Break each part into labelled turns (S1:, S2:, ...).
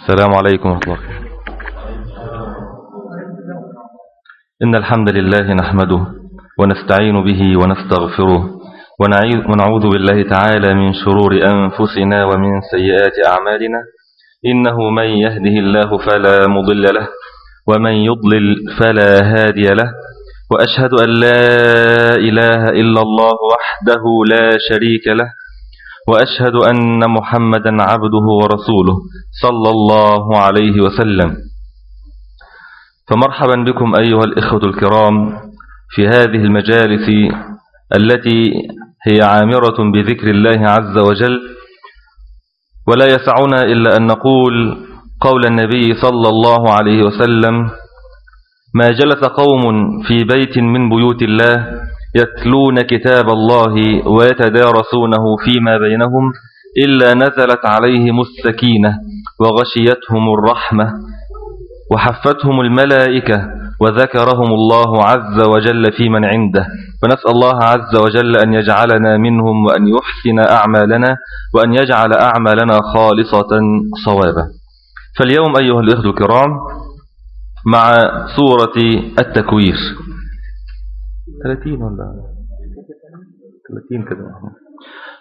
S1: السلام عليكم ورحمة الله إن الحمد لله نحمده ونستعين به ونستغفره ونعوذ بالله تعالى من شرور أنفسنا ومن سيئات أعمالنا. إنه من يهده الله فلا مضل له ومن يضلل فلا هادي له. وأشهد أن لا إله إلا الله وحده لا شريك له. وأشهد أن محمدا عبده ورسوله صلى الله عليه وسلم. فمرحبا بكم أيها الإخوة الكرام في هذه المجالس التي هي عامرة بذكر الله عز وجل ولا يسعنا إلا أن نقول قول النبي صلى الله عليه وسلم ما جلس قوم في بيت من بيوت الله يتلون كتاب الله ويتدارسونه فيما بينهم إلا نزلت عليهم السكينة وغشيتهم الرحمة وحفتهم الملائكة وذكرهم الله عز وجل في من عنده. فنسأل الله عز وجل أن يجعلنا منهم وأن يحسن أعمالنا وأن يجعل أعمالنا خالصة صوابا. فاليوم أيها الإخوة الكرام مع سورة التكوير. 30 ولا 30 كده.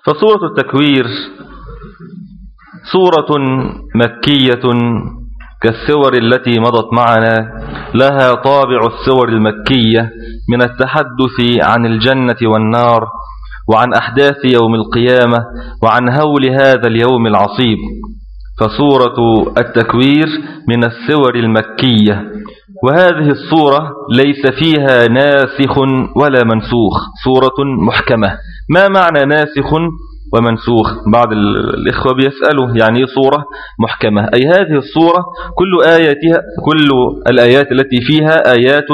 S1: فسورة التكوير سورة مكية كالسور التي مضت معنا. لها طابع السور المكية من التحدث عن الجنة والنار وعن أحداث يوم القيامة وعن هول هذا اليوم العصيب. فسورة التكوير من السور المكية وهذه الصورة ليس فيها ناسخ ولا منسوخ صورة محكمة. ما معنى ناسخ ومنسوخ؟ بعض الإخوة بيسألوا يعني صورة محكمة؟ أي هذه الصورة كل, آياتها كل الآيات التي فيها آيات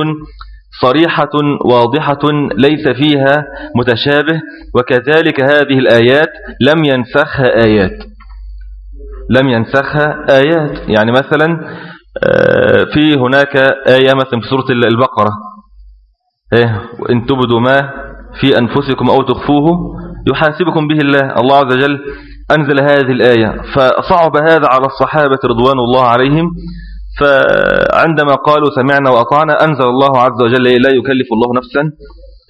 S1: صريحة واضحة ليس فيها متشابه وكذلك هذه الآيات لم ينسخها آيات. لم ينسخها آيات. يعني مثلا في هناك آية مثلا في سورة البقرة. إيه وإن تبدوا ما في أنفسكم أو تخفوه يحاسبكم به الله. الله عز وجل أنزل هذه الآية. فصعب هذا على الصحابة رضوان الله عليهم. فعندما قالوا سمعنا وأطعنا أنزل الله عز وجل لا يكلف الله نفسا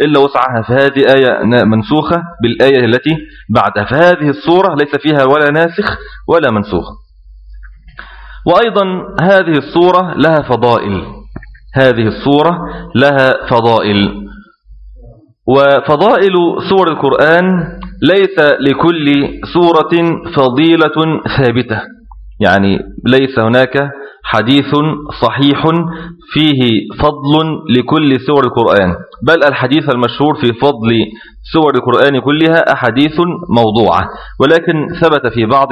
S1: إلا وسعها. فهذه آية منسوخة بالآية التي بعدها. فهذه الصورة ليس فيها ولا ناسخ ولا منسوخ. وأيضا هذه الصورة لها فضائل. هذه الصورة لها فضائل. وفضائل سور القرآن ليس لكل سورة فضيلة ثابتة. يعني ليس هناك حديث صحيح فيه فضل لكل سور القرآن. بل الحديث المشهور في فضل سور القرآن كلها أحاديث موضوعة. ولكن ثبت في بعض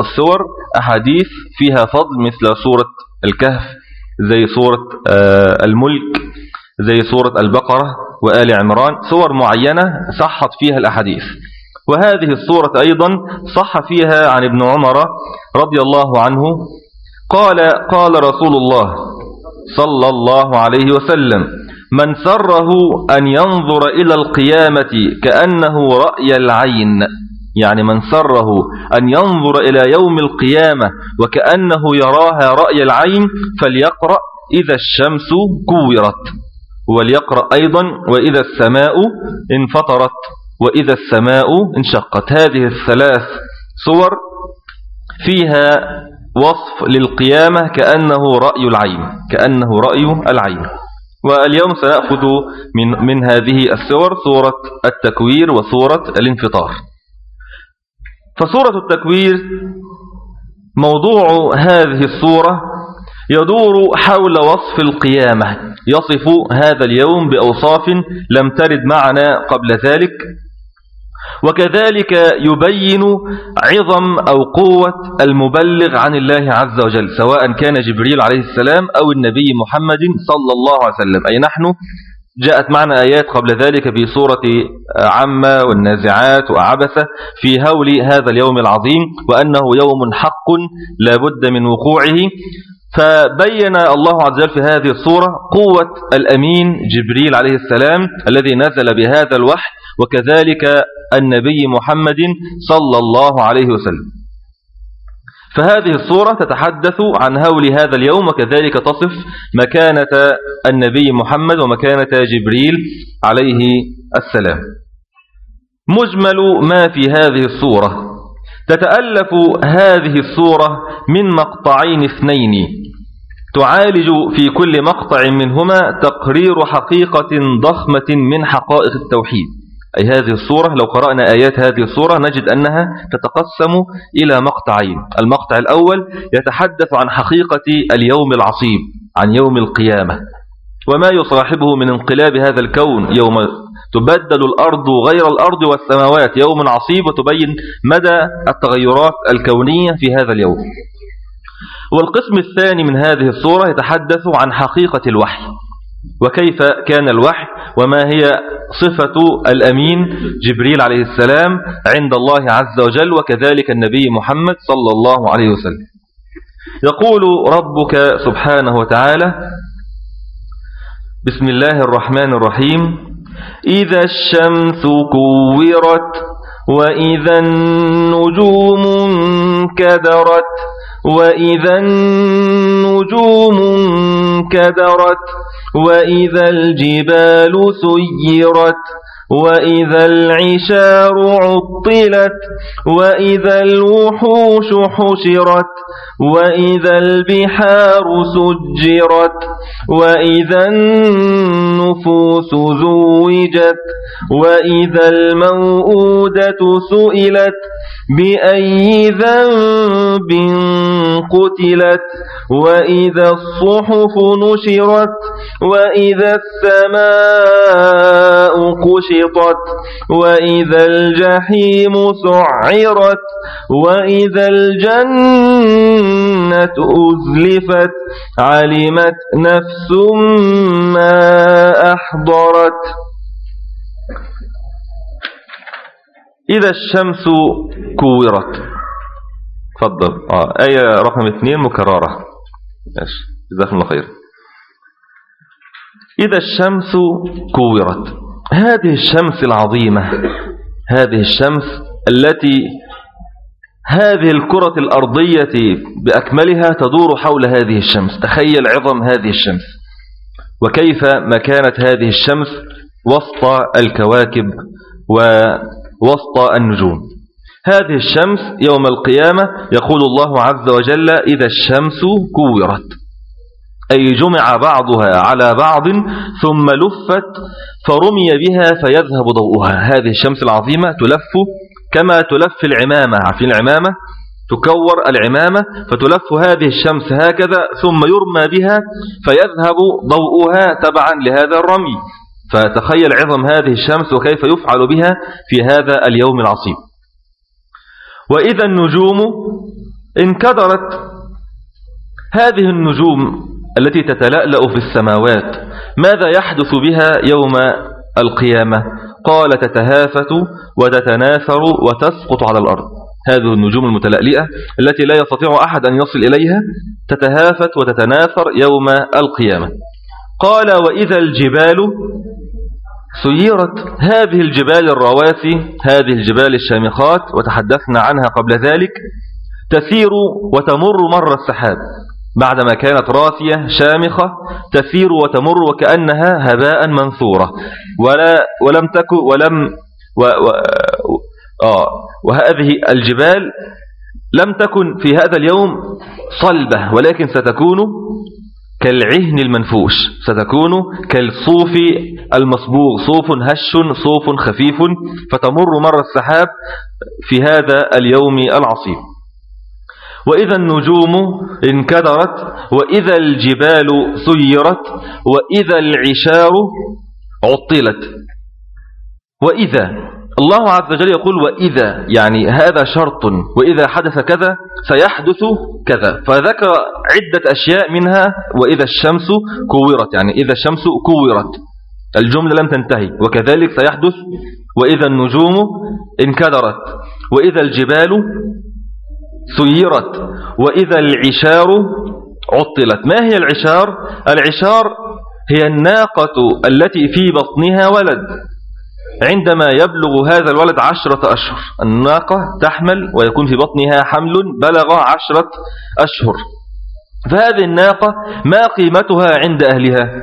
S1: السور أحاديث فيها فضل مثل سورة الكهف زي سورة آه، الملك زي سورة البقرة وآل عمران. سور معينة صحت فيها الأحاديث. وهذه السورة أيضا صح فيها عن ابن عمر رضي الله عنه قال قال رسول الله صلى الله عليه وسلم من سره أن ينظر إلى القيامة كأنه رأي العين. يعني من سره أن ينظر إلى يوم القيامة وكأنه يراها رأي العين فليقرأ إذا الشمس كورت وليقرأ أيضا وإذا السماء انفطرت وإذا السماء انشقت. هذه الثلاث صور فيها وصف للقيامة كأنه رأي العين كأنه رأي العين. واليوم سنأخذ من, من هذه السور سورة التكوير وسورة الانفطار. فسورة التكوير موضوع هذه السورة يدور حول وصف القيامة. يصف هذا اليوم بأوصاف لم ترد معنا قبل ذلك. وكذلك يبين عظم أو قوة المبلغ عن الله عز وجل سواء كان جبريل عليه السلام أو النبي محمد صلى الله عليه وسلم. أي نحن جاءت معنا آيات قبل ذلك في سورة عمة والنازعات وعبثة في هول هذا اليوم العظيم وأنه يوم حق لا بد من وقوعه. فبين الله عز وجل في هذه الصورة قوة الأمين جبريل عليه السلام الذي نزل بهذا الوحي وكذلك النبي محمد صلى الله عليه وسلم. فهذه الصورة تتحدث عن هول هذا اليوم وكذلك تصف مكانة النبي محمد ومكانة جبريل عليه السلام. مجمل ما في هذه الصورة. تتألف هذه الصورة من مقطعين اثنين. تعالج في كل مقطع منهما تقرير حقيقة ضخمة من حقائق التوحيد. أي هذه الصورة لو قرأنا آيات هذه الصورة نجد أنها تتقسم إلى مقطعين. المقطع الأول يتحدث عن حقيقة اليوم العصيب عن يوم القيامة. وما يصاحبه من انقلاب هذا الكون يوم تبدل الأرض غير الأرض والسماوات يوم عصيب وتبين مدى التغيرات الكونية في هذا اليوم. والقسم الثاني من هذه الصورة يتحدث عن حقيقة الوحي وكيف كان الوحي وما هي صفة الأمين جبريل عليه السلام عند الله عز وجل وكذلك النبي محمد صلى الله عليه وسلم. يقول ربك سبحانه وتعالى بسم الله الرحمن الرحيم إذا الشمس كورت وإذا النجوم انكدرت وإذا النجوم انكدرت وإذا الجبال سيرت وإذا العشار عطلت وإذا الوحوش حشرت وإذا البحار سجرت وإذا النفوس زوجت وإذا الموءودة سئلت بأي ذنب قتلت وإذا الصحف نشرت وإذا السماء قشطت وإذا الجحيم سعرت وإذا الجنة أزلفت علمت نفس ما أحضرت إذا الشمس كورت تفضل. آه. آية رقم اثنين مكررة. جزاكم الله خير. إذا الشمس كورت. هذه الشمس العظيمة هذه الشمس التي هذه الكرة الأرضية بأكملها تدور حول هذه الشمس. تخيل عظم هذه الشمس. وكيف مكانت هذه الشمس وسط الكواكب ووسط النجوم. هذه الشمس يوم القيامة يقول الله عز وجل إذا الشمس كورت. أي جمع بعضها على بعض ثم لفت فرمي بها فيذهب ضوءها. هذه الشمس العظيمة تلف كما تلف العمامة. عارفين العمامة؟ تكور العمامة فتلف هذه الشمس هكذا ثم يرمى بها فيذهب ضوءها تبعا لهذا الرمي. فتخيل عظم هذه الشمس وكيف يفعل بها في هذا اليوم العصيب وإذا النجوم انكدرت. هذه النجوم التي تتلألأ في السماوات. ماذا يحدث بها يوم القيامة؟ قال تتهافت وتتناثر وتسقط على الأرض. هذه النجوم المتلألئة التي لا يستطيع أحد أن يصل إليها تتهافت وتتناثر يوم القيامة. قال وإذا الجبال سيرت. هذه الجبال الرواسي هذه الجبال الشامخات وتحدثنا عنها قبل ذلك تسير وتمر مر السحاب. بعدما كانت راسية شامخة تسير وتمر وكأنها هباء منثورة. ولا ولم تكن ولم و و آه وهذه الجبال لم تكن في هذا اليوم صلبة ولكن ستكون كالعهن المنفوش. ستكون كالصوف المصبوغ. صوف هش صوف خفيف فتمر مر السحاب في هذا اليوم العصيب. وإذا النجوم انكدرت وإذا الجبال سيرت وإذا العشار عطلت. وإذا الله عز وجل يقول وإذا يعني هذا شرط وإذا حدث كذا سيحدث كذا. فذكر عدة أشياء منها وإذا الشمس كورت يعني إذا الشمس كورت. الجملة لم تنتهي وكذلك سيحدث. وإذا النجوم انكدرت وإذا الجبال سيرت. وإذا العشار عطلت. ما هي العشار؟ العشار هي الناقة التي في بطنها ولد. عندما يبلغ هذا الولد عشرة أشهر الناقة تحمل ويكون في بطنها حمل بلغ عشرة أشهر. فهذه الناقة ما قيمتها عند أهلها؟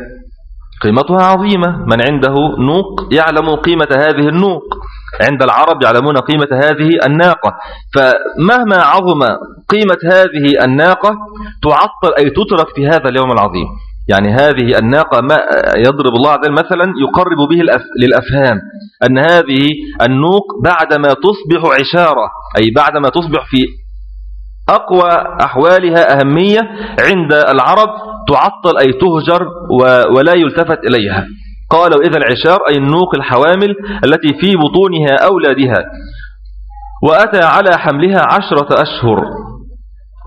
S1: قيمتها عظيمة. من عنده نوق يعلم قيمة هذه النوق. عند العرب يعلمون قيمة هذه الناقة. فمهما عظم قيمة هذه الناقة تعطل أي تترك في هذا اليوم العظيم. يعني هذه الناقة ما يضرب الله عز مثلا يقرب به للأفهام. أن هذه النوق بعدما تصبح عشارة أي بعدما تصبح في أقوى أحوالها أهمية عند العرب تعطل أي تهجر ولا يلتفت إليها. قالوا إذا العشار أي النوق الحوامل التي في بطونها أولادها وأتى على حملها عشرة أشهر.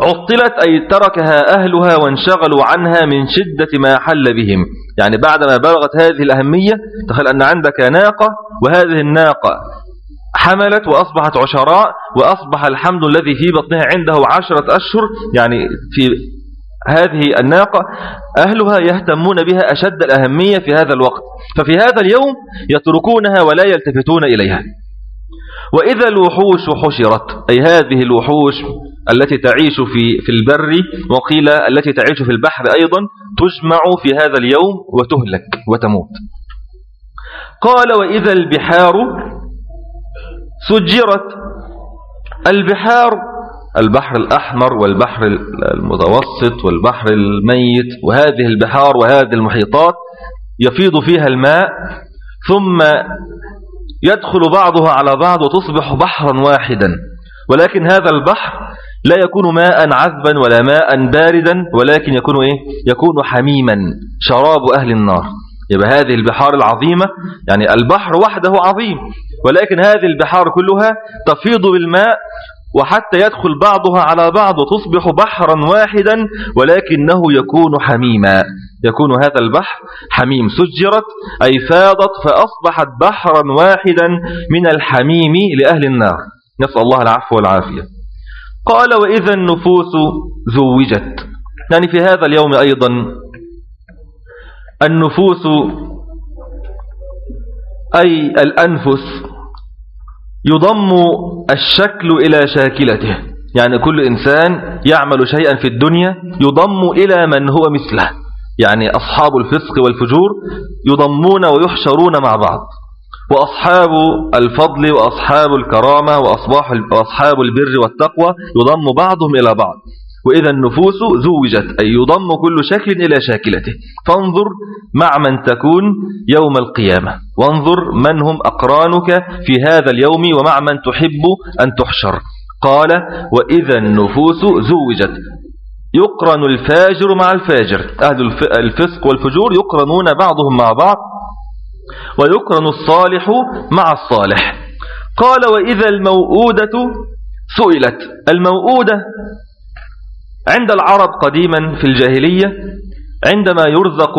S1: عطلت أي تركها أهلها وانشغلوا عنها من شدة ما حل بهم. يعني بعدما بلغت هذه الأهمية تخيل أن عندك ناقة وهذه الناقة حملت وأصبحت عشراء وأصبح الحمد الذي في بطنها عنده عشرة أشهر يعني في هذه الناقة أهلها يهتمون بها أشد الأهمية في هذا الوقت. ففي هذا اليوم يتركونها ولا يلتفتون إليها. وإذا الوحوش حشرت أي هذه الوحوش التي تعيش في في البر وقيل التي تعيش في البحر أيضا تجمع في هذا اليوم وتهلك وتموت. قال وإذا البحار سجرت البحار البحر الأحمر والبحر المتوسط والبحر الميت وهذه البحار وهذه المحيطات يفيض فيها الماء ثم يدخل بعضها على بعض وتصبح بحرا واحدا ولكن هذا البحر لا يكون ماء عذبا ولا ماء باردا ولكن يكون إيه؟ يكون حميما شراب أهل النار يبقى هذه البحار العظيمة يعني البحر وحده عظيم ولكن هذه البحار كلها تفيض بالماء وحتى يدخل بعضها على بعض وتصبح بحرا واحدا ولكنه يكون حميما. يكون هذا البحر حميم. سجرت أي فاضت فأصبحت بحرا واحدا من الحميم لأهل النار. نسأل الله العفو والعافية. قال وإذا النفوس زوجت. يعني في هذا اليوم أيضا النفوس أي الأنفس يضم الشكل إلى شاكلته. يعني كل إنسان يعمل شيئا في الدنيا يضم إلى من هو مثله. يعني أصحاب الفسق والفجور يضمون ويحشرون مع بعض. وأصحاب الفضل وأصحاب الكرامة وأصحاب البر والتقوى يضم بعضهم إلى بعض. وإذا النفوس زوجت أي يضم كل شكل إلى شاكلته. فانظر مع من تكون يوم القيامة. وانظر من هم أقرانك في هذا اليوم ومع من تحب أن تحشر. قال وإذا النفوس زوجت. يقرن الفاجر مع الفاجر. أهل الفسق والفجور يقرنون بعضهم مع بعض ويقرن الصالح مع الصالح. قال وإذا الموؤودة سئلت. الموؤودة عند العرب قديما في الجاهلية عندما يرزق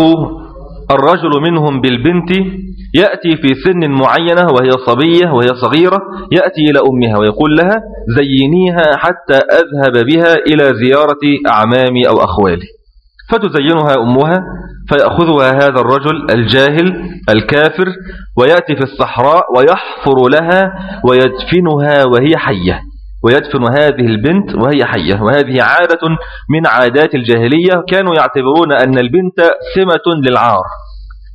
S1: الرجل منهم بالبنت يأتي في سن معينة وهي صبية وهي صغيرة يأتي إلى أمها ويقول لها زينيها حتى أذهب بها إلى زيارة أعمامي أو أخوالي. فتزينها أمها فيأخذها هذا الرجل الجاهل الكافر ويأتي في الصحراء ويحفر لها ويدفنها وهي حية. ويدفن هذه البنت وهي حية وهذه عادة من عادات الجاهلية كانوا يعتبرون أن البنت سمة للعار.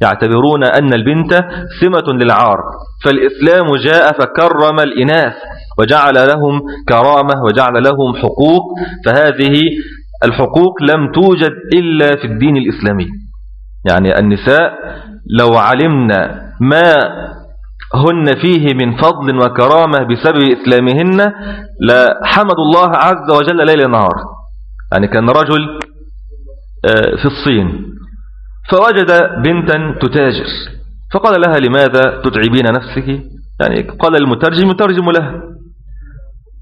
S1: يعتبرون أن البنت سمة للعار. فالإسلام جاء فكرم الإناث وجعل لهم كرامة وجعل لهم حقوق فهذه الحقوق لم توجد إلا في الدين الإسلامي. يعني النساء لو علمنا ما هن فيه من فضل وكرامة بسبب إسلامهن لحمد الله عز وجل ليل نهار. يعني كان رجل آه، في الصين. فوجد بنتا تتاجر. فقال لها لماذا تتعبين نفسك؟ يعني قال المترجم يترجم لها.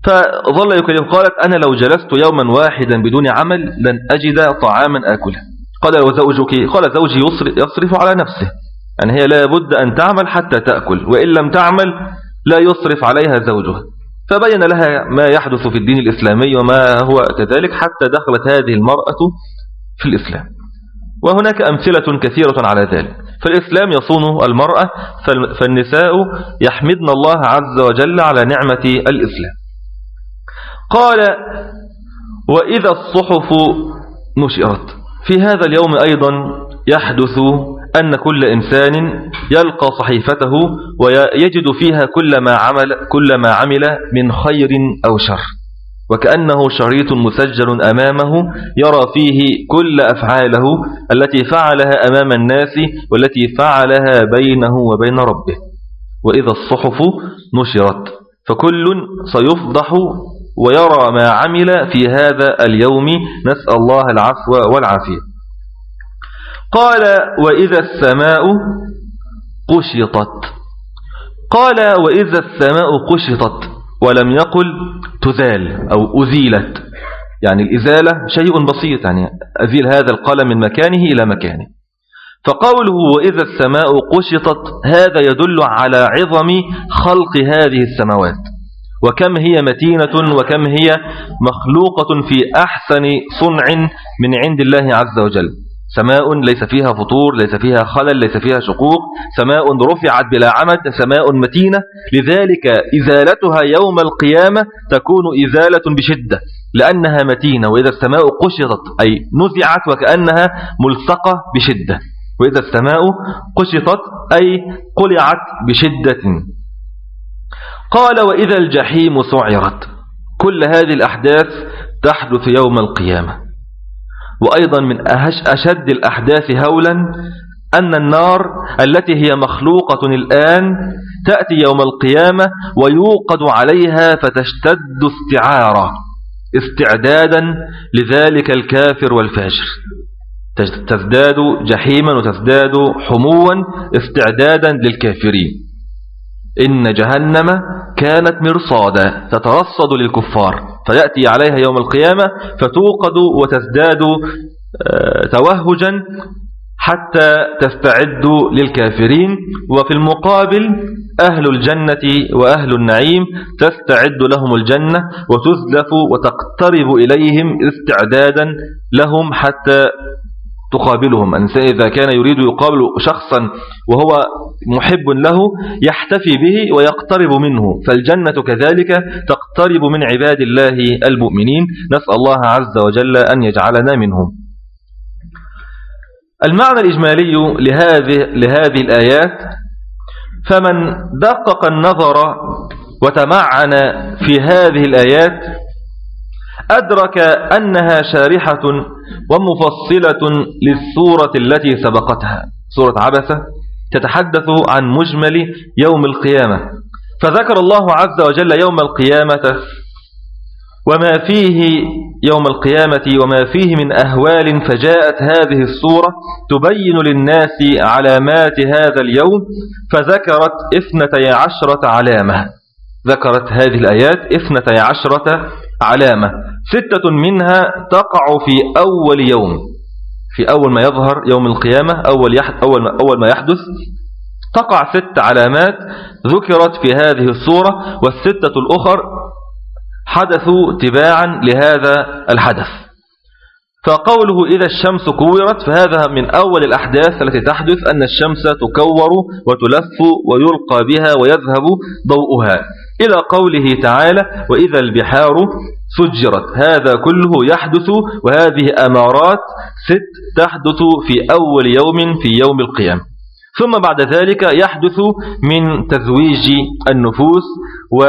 S1: فظل يكلم قالت أنا لو جلست يوما واحدا بدون عمل لن أجد طعاما آكله. قال وزوجك؟ قال زوجي يصرف على نفسه. يعني هي لا بد أن تعمل حتى تأكل وإن لم تعمل لا يصرف عليها زوجها. فبين لها ما يحدث في الدين الإسلامي وما هو كذلك حتى دخلت هذه المرأة في الإسلام. وهناك أمثلة كثيرة على ذلك. فالإسلام يصون المرأة فالنساء يحمدن الله عز وجل على نعمة الإسلام. قال وإذا الصحف نشرت. في هذا اليوم أيضا يحدث أن كل إنسان يلقى صحيفته ويجد فيها كل ما عمل, كل ما عمل من خير أو شر. وكأنه شريط مسجل أمامه يرى فيه كل أفعاله التي فعلها أمام الناس والتي فعلها بينه وبين ربه. وإذا الصحف نشرت فكل سيفضح ويرى ما عمل في هذا اليوم. نسأل الله العفو والعافية. قال وإذا السماء قشطت. قال وإذا السماء قشطت ولم يقل تزال أو أزيلت. يعني الإزالة شيء بسيط يعني أزيل هذا القلم من مكانه إلى مكانه. فقوله وإذا السماء قشطت هذا يدل على عظم خلق هذه السماوات. وكم هي متينة وكم هي مخلوقة في أحسن صنع من عند الله عز وجل. سماء ليس فيها فطور ليس فيها خلل ليس فيها شقوق. سماء رفعت بلا عمد سماء متينة. لذلك إزالتها يوم القيامة تكون إزالة بشدة لأنها متينة. وإذا السماء قشطت أي نزعت وكأنها ملصقة بشدة. وإذا السماء قشطت أي قلعت بشدة. قال وإذا الجحيم سعرت. كل هذه الأحداث تحدث يوم القيامة. وأيضا من أشد الأحداث هولا أن النار التي هي مخلوقة الآن تأتي يوم القيامة ويوقد عليها فتشتد استعارة استعدادا لذلك الكافر والفاجر. تزداد جحيما وتزداد حموا استعدادا للكافرين. إن جهنم كانت مرصادا تترصد للكفار فيأتي عليها يوم القيامة فتوقد وتزداد آه، توهجا حتى تستعد للكافرين وفي المقابل أهل الجنة وأهل النعيم تستعد لهم الجنة وتزلف وتقترب إليهم استعدادا لهم حتى تقابلهم. الإنسان إذا كان يريد يقابل شخصا وهو محب له يحتفي به ويقترب منه. فالجنة كذلك تقترب من عباد الله المؤمنين. نسأل الله عز وجل أن يجعلنا منهم. المعنى الإجمالي لهذه, لهذه الآيات فمن دقق النظر وتمعن في هذه الآيات أدرك أنها شارحة ومفصلة للسورة التي سبقتها. سورة عبسة تتحدث عن مجمل يوم القيامة. فذكر الله عز وجل يوم القيامة وما فيه يوم القيامة وما فيه من أهوال فجاءت هذه الصورة تبين للناس علامات هذا اليوم فذكرت إثنتي عشرة علامة. ذكرت هذه الآيات إثنتي عشرة علامة. ستة منها تقع في أول يوم في أول ما يظهر يوم القيامة أول, أول, ما أول ما يحدث. تقع ست علامات ذكرت في هذه الصورة والستة الأخر حدثوا تباعا لهذا الحدث. فقوله إذا الشمس كورت فهذا من أول الأحداث التي تحدث أن الشمس تكور وتلف ويلقى بها ويذهب ضوءها. إلى قوله تعالى وإذا البحار سجرت. هذا كله يحدث وهذه أمارات ست تحدث في أول يوم في يوم القيامة. ثم بعد ذلك يحدث من تزويج النفوس و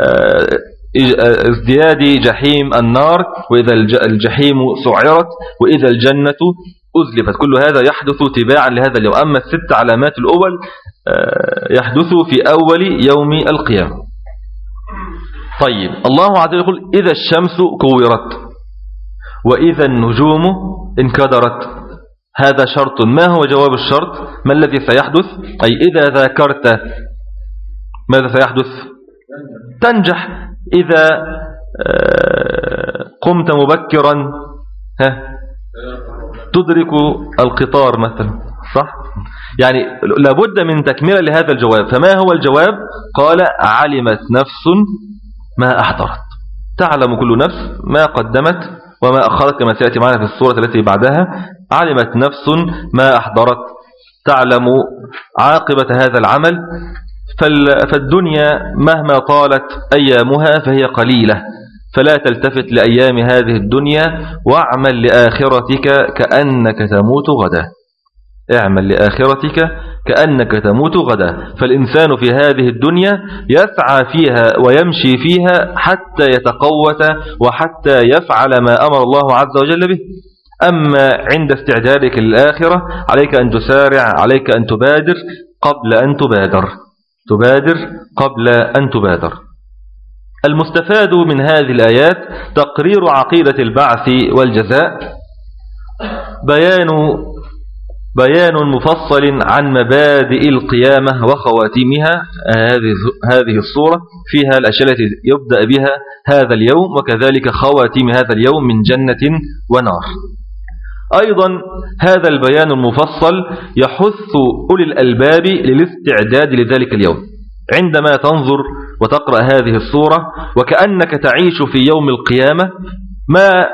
S1: آه، ازدياد جحيم النار وإذا الجحيم سعرت وإذا الجنة أزلفت. كل هذا يحدث تباعا لهذا اليوم. أما الست علامات الأول آه، يحدث في أول يوم القيامة. طيب الله عز وجل يقول إذا الشمس كورت وإذا النجوم انكدرت. هذا شرط. ما هو جواب الشرط؟ ما الذي سيحدث؟ أي إذا ذاكرت ماذا سيحدث؟ تنجح. إذا آه، قمت مبكرا ها تدرك القطار مثلا صح؟ يعني لابد من تكملة لهذا الجواب. فما هو الجواب؟ قال علمت نفس ما أحضرت. تعلم كل نفس ما قدمت وما أخرت كما سيأتي معنا في الصورة التي بعدها علمت نفس ما أحضرت. تعلم عاقبة هذا العمل فالدنيا مهما طالت أيامها فهي قليلة. فلا تلتفت لأيام هذه الدنيا واعمل لآخرتك كأنك تموت غدا. اعمل لآخرتك كأنك تموت غدا. فالإنسان في هذه الدنيا يسعى فيها ويمشي فيها حتى يتقوت وحتى يفعل ما أمر الله عز وجل به. أما عند استعدادك للآخرة عليك أن تسارع عليك أن تبادر قبل أن تبادر. تبادر قبل أن تبادر. المستفاد من هذه الآيات تقرير عقيدة البعث والجزاء. بيان بيان مفصل عن مبادئ القيامة وخواتيمها. هذه هذه الصورة فيها الأشياء التي يبدأ بها هذا اليوم وكذلك خواتيم هذا اليوم من جنة ونار. أيضا هذا البيان المفصل يحث أولي الألباب للاستعداد لذلك اليوم. عندما تنظر وتقرأ هذه الصورة وكأنك تعيش في يوم القيامة ما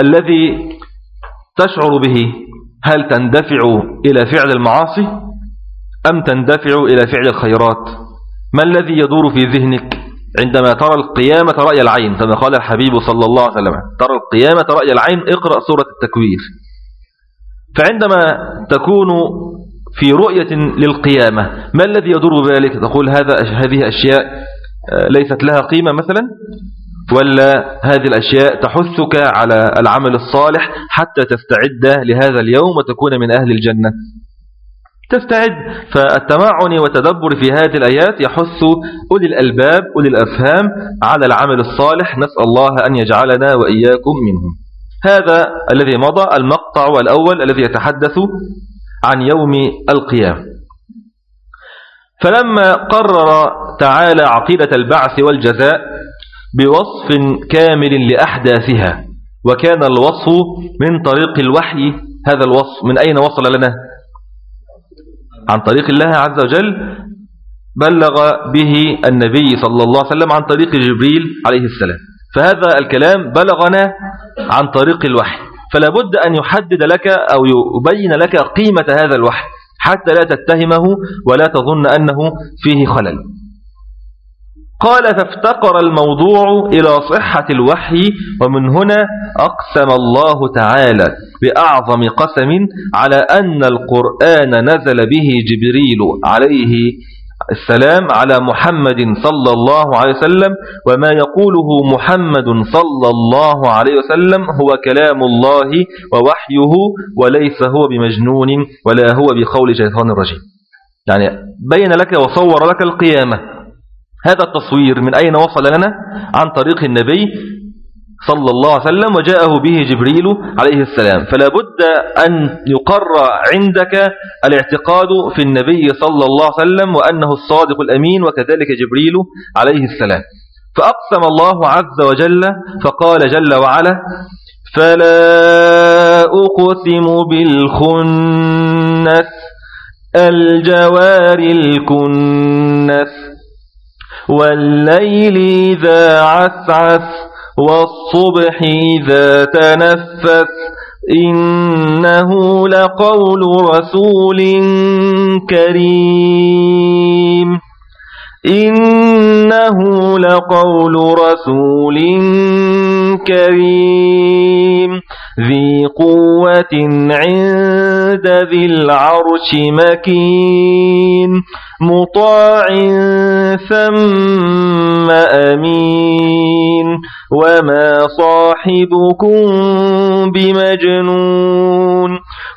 S1: الذي تشعر به؟ هل تندفع إلى فعل المعاصي أم تندفع إلى فعل الخيرات؟ ما الذي يدور في ذهنك عندما ترى القيامة رأي العين؟ كما قال الحبيب صلى الله عليه وسلم ترى القيامة رأي العين اقرأ سورة التكوير. فعندما تكون في رؤية للقيامة ما الذي يدور بذلك؟ تقول هذا هذه أشياء آه، ليست لها قيمة مثلا؟ ولا هذه الأشياء تحثك على العمل الصالح حتى تستعد لهذا اليوم وتكون من أهل الجنة. تستعد. فالتمعن والتدبر في هذه الآيات يحث أولي الألباب أولي الأفهام على العمل الصالح. نسأل الله أن يجعلنا وإياكم منهم. هذا الذي مضى المقطع الأول الذي يتحدث عن يوم القيامة. فلما قرر تعالى عقيدة البعث والجزاء بوصف كامل لأحداثها. وكان الوصف من طريق الوحي. هذا الوصف من أين وصل لنا؟ عن طريق الله عز وجل. بلغ به النبي صلى الله عليه وسلم عن طريق جبريل عليه السلام. فهذا الكلام بلغنا عن طريق الوحي. فلا بد أن يحدد لك أو يبين لك قيمة هذا الوحي حتى لا تتهمه ولا تظن أنه فيه خلل. قال فافتقر الموضوع إلى صحة الوحي ومن هنا أقسم الله تعالى بأعظم قسم على أن القرآن نزل به جبريل عليه السلام على محمد صلى الله عليه وسلم وما يقوله محمد صلى الله عليه وسلم هو كلام الله ووحيه وليس هو بمجنون ولا هو بقول شيطان الرجيم. يعني بين لك وصور لك القيامة هذا التصوير من أين وصل لنا؟ عن طريق النبي صلى الله عليه وسلم وجاءه به جبريل عليه السلام. فلا بد أن يقر عندك الاعتقاد في النبي صلى الله عليه وسلم وأنه الصادق الأمين وكذلك جبريل عليه السلام. فأقسم الله عز وجل فقال جل وعلا فلا أقسم بالخنس الجوار الكنس والليل إذا عسعس والصبح إذا تنفس إنه لقول رسول كريم إنه لقول رسول كريم ذي قوة عند ذي العرش مكين مطاع ثم أمين. وما صاحبكم بمجنون.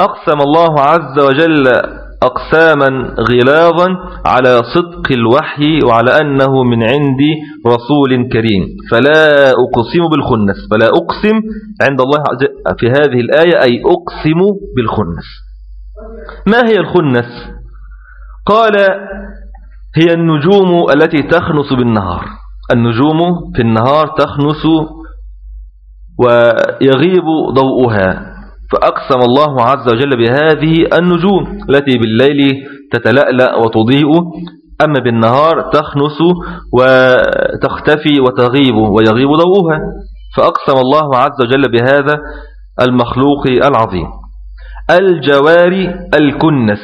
S1: أقسم الله عز وجل أقساما غلاظا على صدق الوحي وعلى أنه من عند رسول كريم. فلا أقسم بالخنس. فلا أقسم عند الله في هذه الآية أي أقسم بالخنس. ما هي الخنس؟ قال هي النجوم التي تخنس بالنهار. النجوم في النهار تخنس ويغيب ضوءها. فأقسم الله عز وجل بهذه النجوم التي بالليل تتلألأ وتضيء أما بالنهار تخنس وتختفي وتغيب ويغيب ضوءها. فأقسم الله عز وجل بهذا المخلوق العظيم. الجوار الكنس.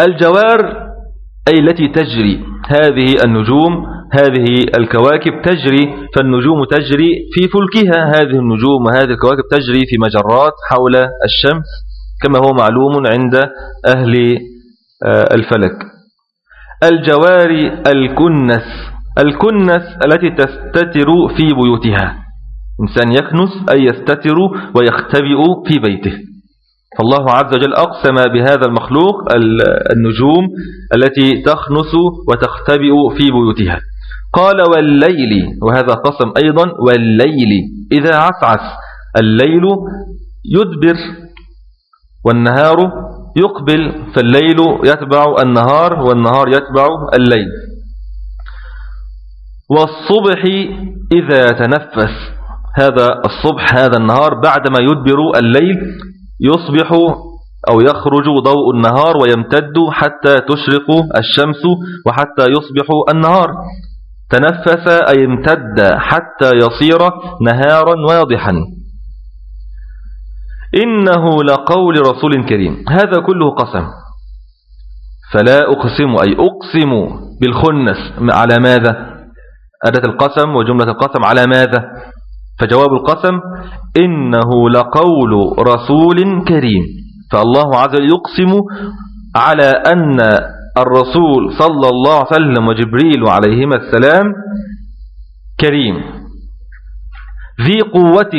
S1: الجوار أي التي تجري هذه النجوم هذه الكواكب تجري فالنجوم تجري في فلكها. هذه النجوم وهذه الكواكب تجري في مجرات حول الشمس كما هو معلوم عند أهل آه، الفلك. الجوار الكنس الكنس التي تستتر في بيوتها. إنسان يكنس أي يستتر ويختبئ في بيته. فالله عز وجل أقسم بهذا المخلوق النجوم التي تخنس وتختبئ في بيوتها. قال والليل وهذا قسم أيضا والليل. إذا عسعس الليل يدبر والنهار يقبل فالليل يتبع النهار والنهار يتبع الليل. والصبح إذا تنفس هذا الصبح هذا النهار بعدما يدبر الليل يصبح أو يخرج ضوء النهار ويمتد حتى تشرق الشمس وحتى يصبح النهار. تنفس أي امتد حتى يصير نهارا واضحا. إنه لقول رسول كريم. هذا كله قسم. فلا أقسم أي أقسم بالخنس. على ماذا؟ أداة القسم وجملة القسم. على ماذا؟ فجواب القسم إنه لقول رسول كريم. فالله عز وجل يقسم على أن الرسول صلى الله عليه وسلم وجبريل عليهما السلام كريم. ذي قوة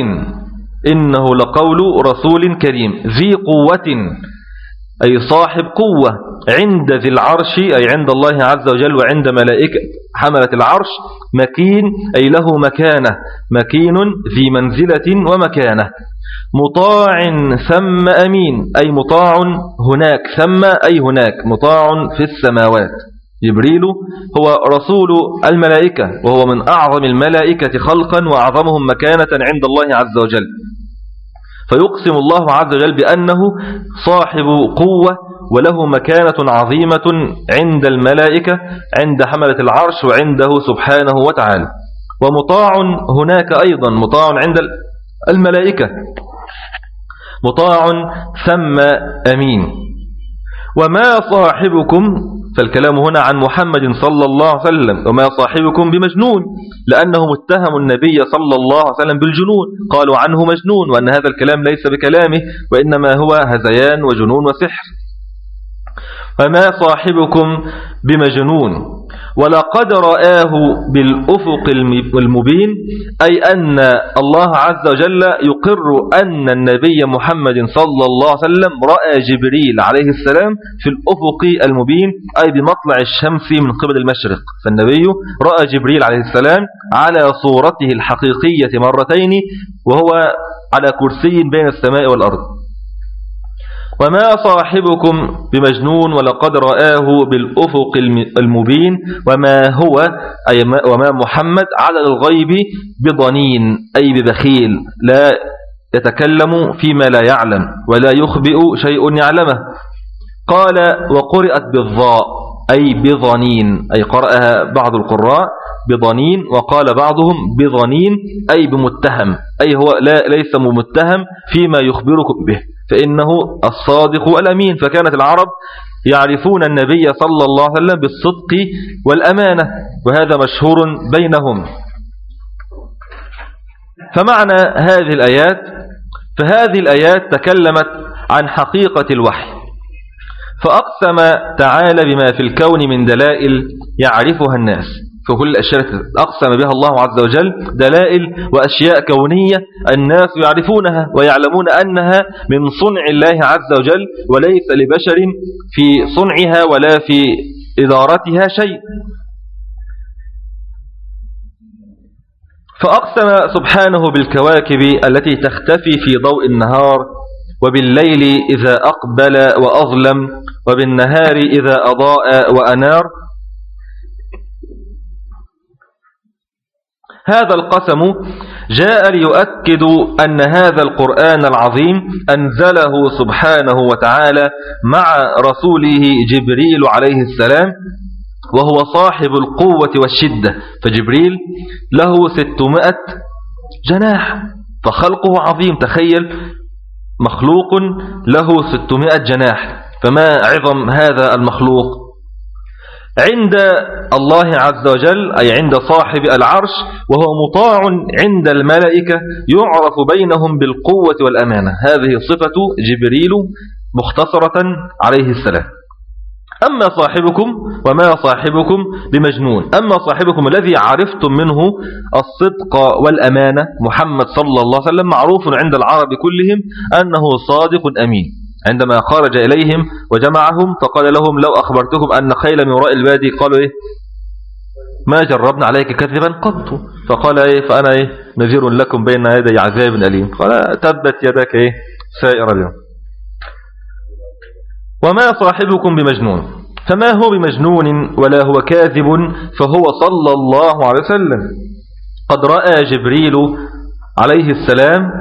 S1: إنه لقول رسول كريم. ذي قوة أي صاحب قوة عند ذي العرش أي عند الله عز وجل وعند ملائكة حملة العرش مكين أي له مكانة مكين ذي منزلة ومكانة. مطاع ثم أمين أي مطاع هناك ثم أي هناك مطاع في السماوات. جبريل هو رسول الملائكة وهو من أعظم الملائكة خلقا وأعظمهم مكانة عند الله عز وجل. فيقسم الله عز وجل بأنه صاحب قوة وله مكانة عظيمة عند الملائكة عند حملة العرش وعنده سبحانه وتعالى. ومطاع هناك أيضا مطاع عند الملائكة. مطاع ثم أمين. وما صاحبكم فالكلام هنا عن محمد صلى الله عليه وسلم وما صاحبكم بمجنون لأنه متهم النبي صلى الله عليه وسلم بالجنون قالوا عنه مجنون وأن هذا الكلام ليس بكلامه وإنما هو هزيان وجنون وسحر. وما صاحبكم بمجنون ولقد رآه بالأفق المبين أي أن الله عز وجل يقر أن النبي محمد صلى الله عليه وسلم رأى جبريل عليه السلام في الأفق المبين أي بمطلع الشمس من قبل المشرق. فالنبي رأى جبريل عليه السلام على صورته الحقيقية مرتين وهو على كرسي بين السماء والأرض. وما صاحبكم بمجنون ولقد رآه بالأفق المبين وما هو أي وما محمد على الغيب بضنين أي ببخيل لا يتكلم فيما لا يعلم ولا يخبئ شيء يعلمه. قال وقرأت بالضاء أي بضنين أي قرأها بعض القراء بضنين وقال بعضهم بضنين أي بمتهم أي هو لا ليس متهم فيما يخبركم به. فإنه الصادق الأمين فكانت العرب يعرفون النبي صلى الله عليه وسلم بالصدق والأمانة وهذا مشهور بينهم. فمعنى هذه الآيات فهذه الآيات تكلمت عن حقيقة الوحي فأقسم تعالى بما في الكون من دلائل يعرفها الناس. فكل الأشياء أقسم بها الله عز وجل دلائل وأشياء كونية الناس يعرفونها ويعلمون أنها من صنع الله عز وجل وليس لبشر في صنعها ولا في إدارتها شيء. فأقسم سبحانه بالكواكب التي تختفي في ضوء النهار وبالليل إذا أقبل وأظلم وبالنهار إذا أضاء وأنار هذا القسم جاء ليؤكد أن هذا القرآن العظيم أنزله سبحانه وتعالى مع رسوله جبريل عليه السلام وهو صاحب القوة والشدة. فجبريل له ستمائة جناح فخلقه عظيم. تخيل مخلوق له ستمائة جناح. فما عظم هذا المخلوق؟ عند الله عز وجل أي عند صاحب العرش وهو مطاع عند الملائكة يعرف بينهم بالقوة والأمانة. هذه صفة جبريل مختصرة عليه السلام. أما صاحبكم وما صاحبكم بمجنون. أما صاحبكم الذي عرفتم منه الصدق والأمانة محمد صلى الله عليه وسلم معروف عند العرب كلهم أنه صادق أمين. عندما خرج إليهم وجمعهم فقال لهم لو أخبرتكم أن خيل من وراء البادي قالوا إيه؟ ما جربنا عليك كذبا قط. فقال إيه؟ فأنا إيه؟ نذير لكم بين يدي عذاب أليم. قال تبت يدك إيه؟ سائر اليوم. وما صاحبكم بمجنون؟ فما هو بمجنون ولا هو كاذب؟ فهو صلى الله عليه وسلم. قد رأى جبريل عليه السلام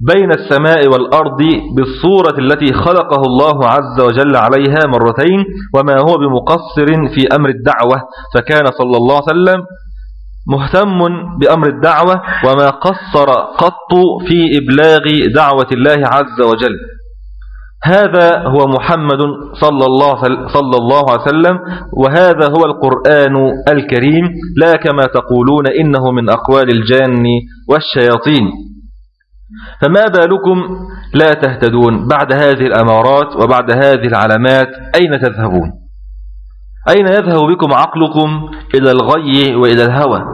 S1: بين السماء والأرض بالصورة التي خلقه الله عز وجل عليها مرتين وما هو بمقصر في أمر الدعوة. فكان صلى الله عليه وسلم مهتم بأمر الدعوة وما قصر قط في إبلاغ دعوة الله عز وجل. هذا هو محمد صلى الله, صلى الله عليه وسلم وهذا هو القرآن الكريم. لا كما تقولون إنه من أقوال الجان والشياطين. فما بالكم لا تهتدون بعد هذه الأمارات وبعد هذه العلامات؟ أين تذهبون؟ أين يذهب بكم عقلكم إلى الغي وإلى الهوى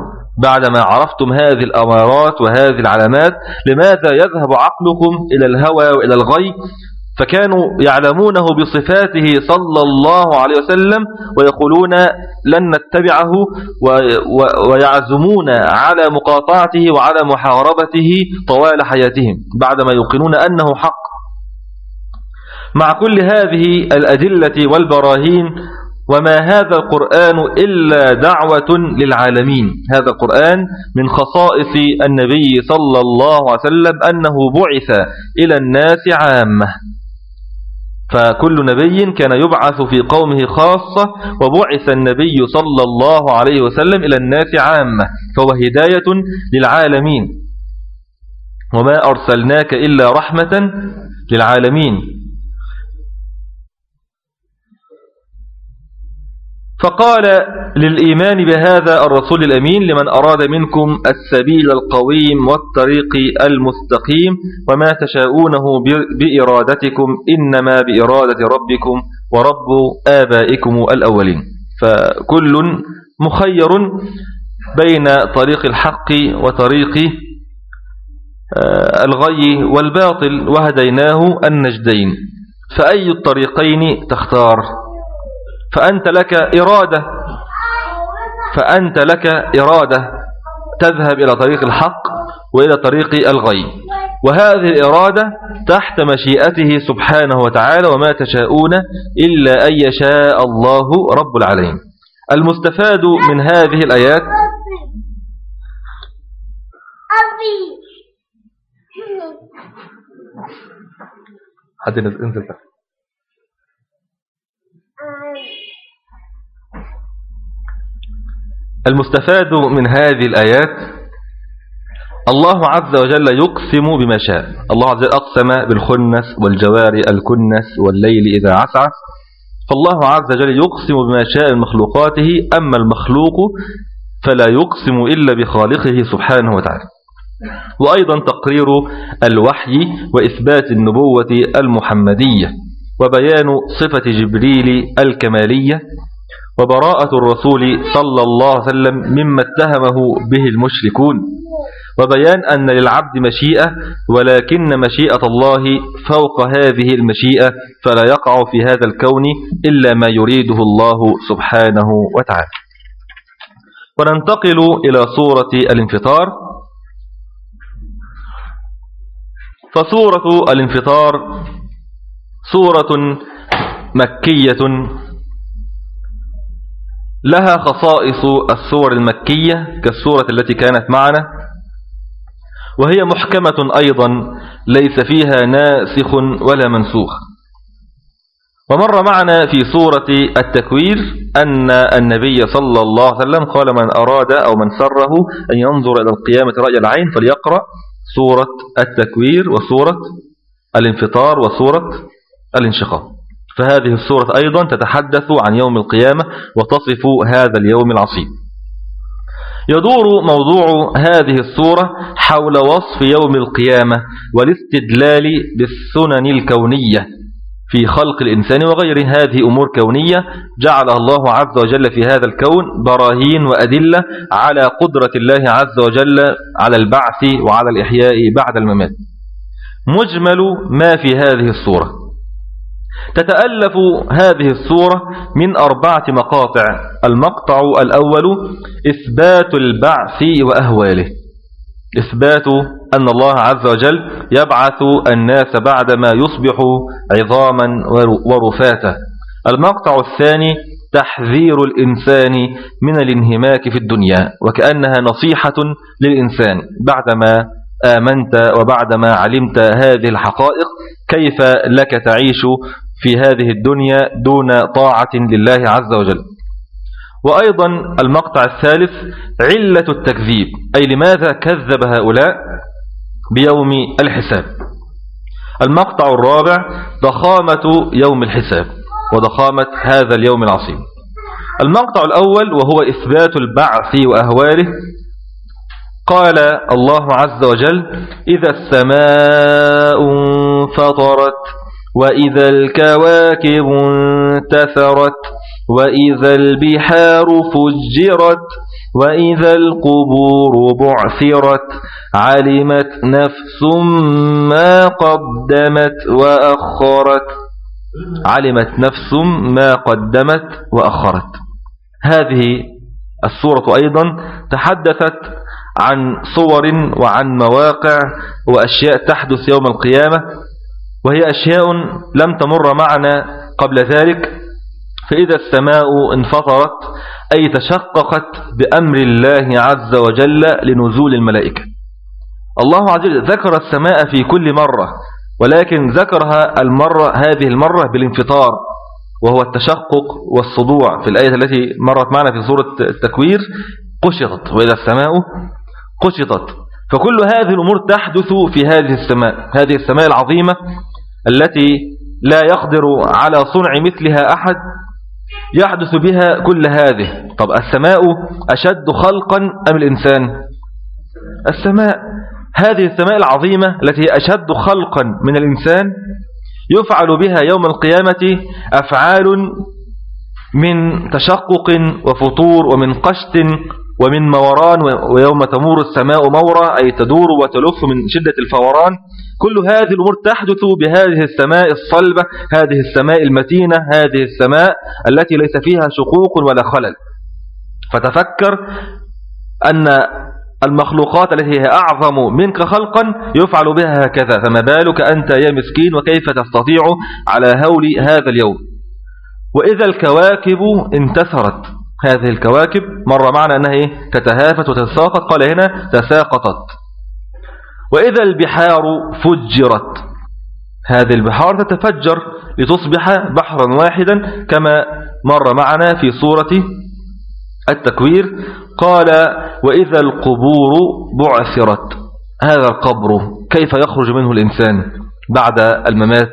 S1: بعدما عرفتم هذه الأمارات وهذه العلامات؟ لماذا يذهب عقلكم إلى الهوى وإلى الغي؟ فكانوا يعلمونه بصفاته صلى الله عليه وسلم ويقولون لن نتبعه ويعزمون على مقاطعته وعلى محاربته طوال حياتهم بعدما يوقنون أنه حق. مع كل هذه الأدلة والبراهين وما هذا القرآن إلا دعوة للعالمين. هذا القرآن من خصائص النبي صلى الله عليه وسلم أنه بعث إلى الناس عامة. فكل نبي كان يبعث في قومه خاصة وبعث النبي صلى الله عليه وسلم إلى الناس عامة فهو هداية للعالمين. وما أرسلناك إلا رحمة للعالمين. فقال للإيمان بهذا الرسول الأمين لمن أراد منكم السبيل القويم والطريق المستقيم وما تشاءونه بإرادتكم إنما بإرادة ربكم ورب آبائكم الأولين. فكل مخير بين طريق الحق وطريق آه، الغي والباطل وهديناه النجدين. فأي الطريقين تختار؟ فأنت لك إرادة. فأنت لك إرادة تذهب إلى طريق الحق وإلى طريق الغي. وهذه الإرادة تحت مشيئته سبحانه وتعالى وما تشاءون إلا أن يشاء الله رب العالمين. المستفاد من هذه الآيات حد انزل تحت. المستفاد من هذه الآيات الله عز وجل يقسم بما شاء. الله عز وجل أقسم بالخنس والجوار الكنس والليل إذا عسعس. فالله عز وجل يقسم بما شاء من مخلوقاته أما المخلوق فلا يقسم إلا بخالقه سبحانه وتعالى. وأيضا تقرير الوحي وإثبات النبوة المحمدية وبيان صفة جبريل الكمالية. وبراءة الرسول صلى الله عليه وسلم مما اتهمه به المشركون. وبيان أن للعبد مشيئة ولكن مشيئة الله فوق هذه المشيئة فلا يقع في هذا الكون إلا ما يريده الله سبحانه وتعالى. وننتقل إلى صورة الانفطار. فصورة الانفطار صورة مكية. لها خصائص الصور المكية كالصورة التي كانت معنا وهي محكمة أيضا ليس فيها ناسخ ولا منسوخ. ومر معنا في سورة التكوير أن النبي صلى الله عليه وسلم قال من أراد أو من سره أن ينظر إلى القيامة رأي العين فليقرأ سورة التكوير وسورة الانفطار وسورة الانشقاق. فهذه السورة أيضا تتحدث عن يوم القيامة وتصف هذا اليوم العصيب يدور موضوع هذه السورة حول وصف يوم القيامة والاستدلال بالسنن الكونية في خلق الإنسان وغير هذه أمور كونية. جعلها الله عز وجل في هذا الكون براهين وأدلة على قدرة الله عز وجل على البعث وعلى الإحياء بعد الممات. مجمل ما في هذه الصورة تتألف هذه الصورة من أربعة مقاطع. المقطع الأول إثبات البعث وأهواله. إثبات أن الله عز وجل يبعث الناس بعدما يصبح عظاما ورفاتا. المقطع الثاني تحذير الإنسان من الانهماك في الدنيا وكأنها نصيحة للإنسان. بعدما آمنت وبعدما علمت هذه الحقائق كيف لك تعيش في هذه الدنيا دون طاعة لله عز وجل. وأيضا المقطع الثالث علة التكذيب أي لماذا كذب هؤلاء بيوم الحساب؟ المقطع الرابع ضخامة يوم الحساب وضخامة هذا اليوم العظيم المقطع الأول وهو إثبات البعث وأهواله قال الله عز وجل إذا السماء انفطرت وإذا الكواكب انتثرت وإذا البحار فجرت وإذا القبور بعثرت علمت نفس ما قدمت وأخرت. علمت نفس ما قدمت وأخرت. هذه السورة أيضا تحدثت عن صور وعن مواقع وأشياء تحدث يوم القيامة. وهي أشياء لم تمر معنا قبل ذلك فإذا السماء انفطرت أي تشققت بأمر الله عز وجل لنزول الملائكة. الله عز وجل ذكر السماء في كل مرة ولكن ذكرها المرة هذه المرة بالانفطار وهو التشقق والصدوع. في الآية التي مرت معنا في سورة التكوير قشطت. وإذا السماء قشطت فكل هذه الأمور تحدث في هذه السماء هذه السماء العظيمة التي لا يقدر على صنع مثلها أحد يحدث بها كل هذه. طب السماء أشد خلقا أم الإنسان؟ السماء هذه السماء العظيمة التي أشد خلقا من الإنسان يفعل بها يوم القيامة أفعال من تشقق وفطور ومن قشط ومن موران ويوم تمور السماء مورا أي تدور وتلف من شدة الفوران. كل هذه الأمور تحدث بهذه السماء الصلبة هذه السماء المتينة هذه السماء التي ليس فيها شقوق ولا خلل. فتفكر أن المخلوقات التي هي أعظم منك خلقا يفعل بها هكذا. فما بالك أنت يا مسكين وكيف تستطيع على هول هذا اليوم؟ وإذا الكواكب انتثرت هذه الكواكب مر معنا أنها إيه؟ تتهافت وتتساقط. قال هنا تساقطت. وإذا البحار فجرت. هذه البحار تتفجر لتصبح بحرا واحدا كما مر معنا في صورة التكوير. قال وإذا القبور بعثرت. هذا القبر كيف يخرج منه الإنسان بعد الممات؟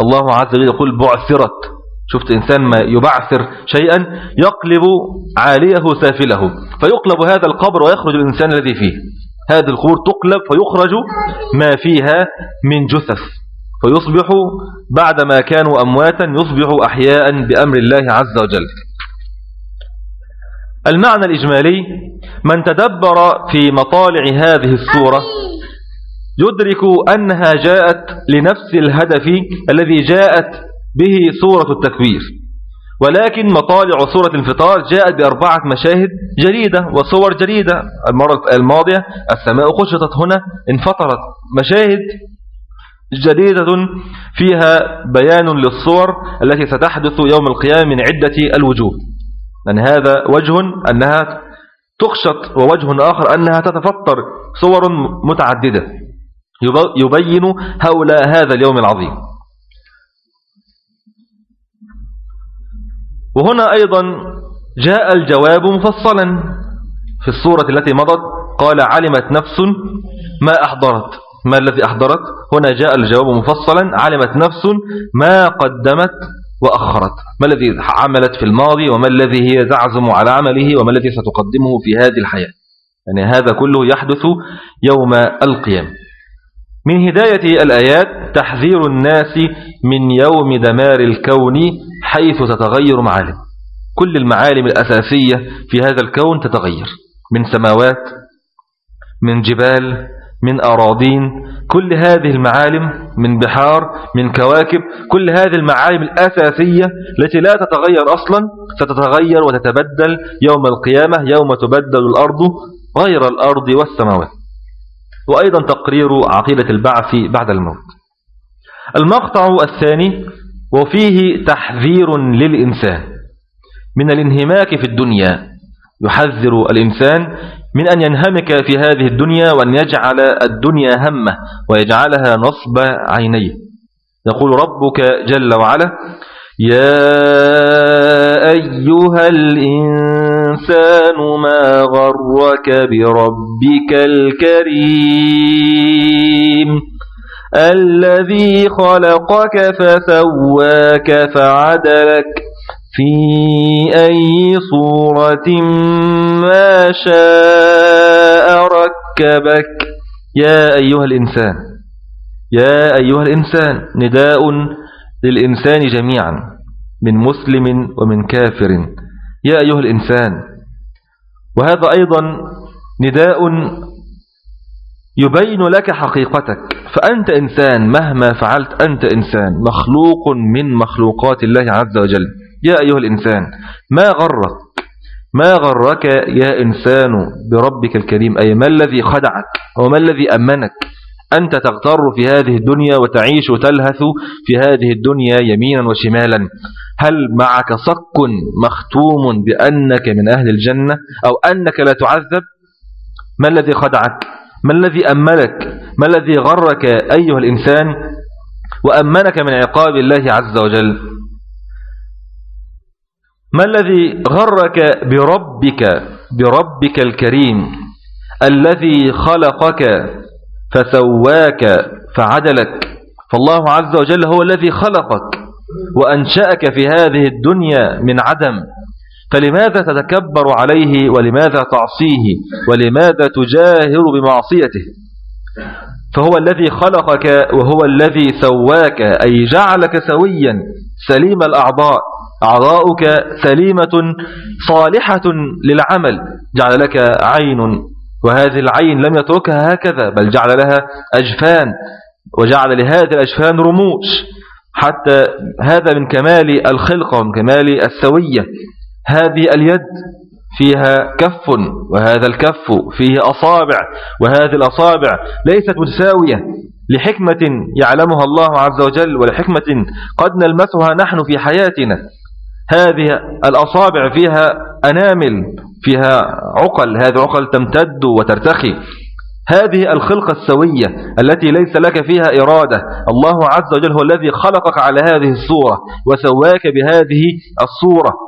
S1: الله عز وجل يقول بعثرت. شفت إنسان ما يبعثر شيئا يقلب عاليه سافله فيقلب هذا القبر ويخرج الإنسان الذي فيه. هذه القبور تقلب فيخرج ما فيها من جثث فيصبح بعدما كانوا أمواتا يصبح أحياء بأمر الله عز وجل. المعنى الإجمالي من تدبر في مطالع هذه الصورة يدرك أنها جاءت لنفس الهدف الذي جاءت به سورة التكوير ولكن مطالع سورة الانفطار جاءت بأربعة مشاهد جديدة وصور جديدة المرة الماضية السماء خشطت هنا انفطرت. مشاهد جديدة فيها بيان للصور التي ستحدث يوم القيامة من عدة الوجوه. لأن هذا وجه أنها تخشط ووجه آخر أنها تتفطر صور متعددة. يبين هؤلاء هذا اليوم العظيم. وهنا أيضا جاء الجواب مفصلا. في الصورة التي مضت قال علمت نفس ما أحضرت. ما الذي أحضرت؟ هنا جاء الجواب مفصلا. علمت نفس ما قدمت وأخرت. ما الذي عملت في الماضي؟ وما الذي هي تعزم على عمله؟ وما الذي ستقدمه في هذه الحياة؟ يعني هذا كله يحدث يوم القيامة من هداية الآيات تحذير الناس من يوم دمار الكون حيث تتغير معالم. كل المعالم الأساسية في هذا الكون تتغير. من سماوات من جبال من أراضين. كل هذه المعالم من بحار من كواكب كل هذه المعالم الأساسية التي لا تتغير أصلا ستتغير وتتبدل يوم القيامة يوم تبدل الأرض غير الأرض والسماوات. وأيضا تقرير عقيدة البعث بعد الموت. المقطع الثاني وفيه تحذير للإنسان. من الانهماك في الدنيا يحذر الإنسان من أن ينهمك في هذه الدنيا وأن يجعل الدنيا همه ويجعلها نصب عينيه. يقول ربك جل وعلا يا أيها الإنسان ما غرك بربك الكريم. الذي خلقك فسواك فعدلك في أي صورة ما شاء ركبك. يا أيها الإنسان يا أيها الإنسان نداء للإنسان جميعا من مسلم ومن كافر. يا أيها الإنسان وهذا أيضا نداء يبين لك حقيقتك. فأنت إنسان مهما فعلت أنت إنسان. مخلوق من مخلوقات الله عز وجل. يا أيها الإنسان ما غرك؟ ما غرك يا إنسان بربك الكريم؟ أي ما الذي خدعك؟ وما الذي أمنك؟ أنت تغتر في هذه الدنيا وتعيش وتلهث في هذه الدنيا يمينا وشمالا. هل معك صك مختوم بأنك من أهل الجنة؟ أو أنك لا تعذب؟ ما الذي خدعك؟ ما الذي أملك؟ ما الذي غرك أيها الإنسان وأمنك من عقاب الله عز وجل؟ ما الذي غرك بربك بربك الكريم الذي خلقك فسواك فعدلك؟ فالله عز وجل هو الذي خلقك وأنشأك في هذه الدنيا من عدم. فلماذا تتكبر عليه ولماذا تعصيه ولماذا تجاهر بمعصيته؟ فهو الذي خلقك وهو الذي سواك أي جعلك سويا سليم الأعضاء. أعضاؤك سليمة صالحة للعمل. جعل لك عين وهذه العين لم يتركها هكذا بل جعل لها أجفان وجعل لهذه الأجفان رموش حتى هذا من كمال الخلقة ومن كمال السوية. هذه اليد فيها كف وهذا الكف فيه أصابع وهذه الأصابع ليست متساوية لحكمة يعلمها الله عز وجل ولحكمة قد نلمسها نحن في حياتنا. هذه الأصابع فيها أنامل فيها عقل هذه عقل تمتد وترتخي. هذه الخلقة السوية التي ليس لك فيها إرادة الله عز وجل هو الذي خلقك على هذه الصورة وسواك بهذه الصورة.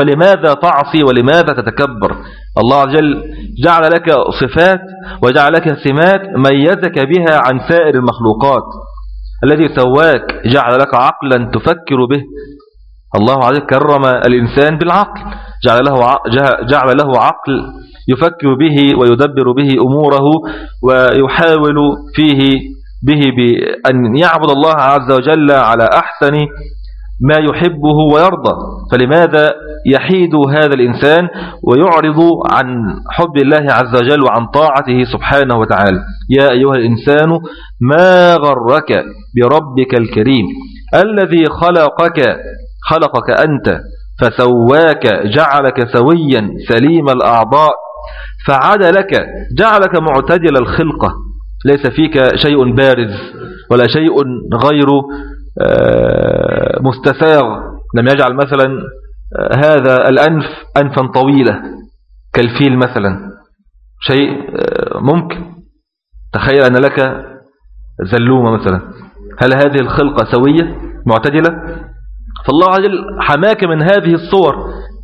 S1: فلماذا تعصي ولماذا تتكبر؟ الله عز وجل جعل لك صفات وجعل لك سمات ميزك بها عن سائر المخلوقات. الذي سواك جعل لك عقلا تفكر به. الله عز وجل كرم الإنسان بالعقل. جعل له جعل له عقل يفكر به ويدبر به أموره ويحاول فيه به بأن يعبد الله عز وجل على أحسن ما يحبه ويرضى. فلماذا يحيد هذا الإنسان ويعرض عن حب الله عز وجل وعن طاعته سبحانه وتعالى؟ يا أيها الإنسان ما غرك بربك الكريم؟ الذي خلقك خلقك أنت فسواك جعلك سويا سليم الأعضاء فعدلك جعلك معتدل الخلقة. ليس فيك شيء بارز ولا شيء غير مستساغ لم يجعل مثلا آه، هذا الأنف أنفا طويلة كالفيل مثلا. شيء آه، ممكن. تخيل أن لك زلومة مثلا. هل هذه الخلقة سوية؟ معتدلة؟ فالله عز وجل حماك من هذه الصور.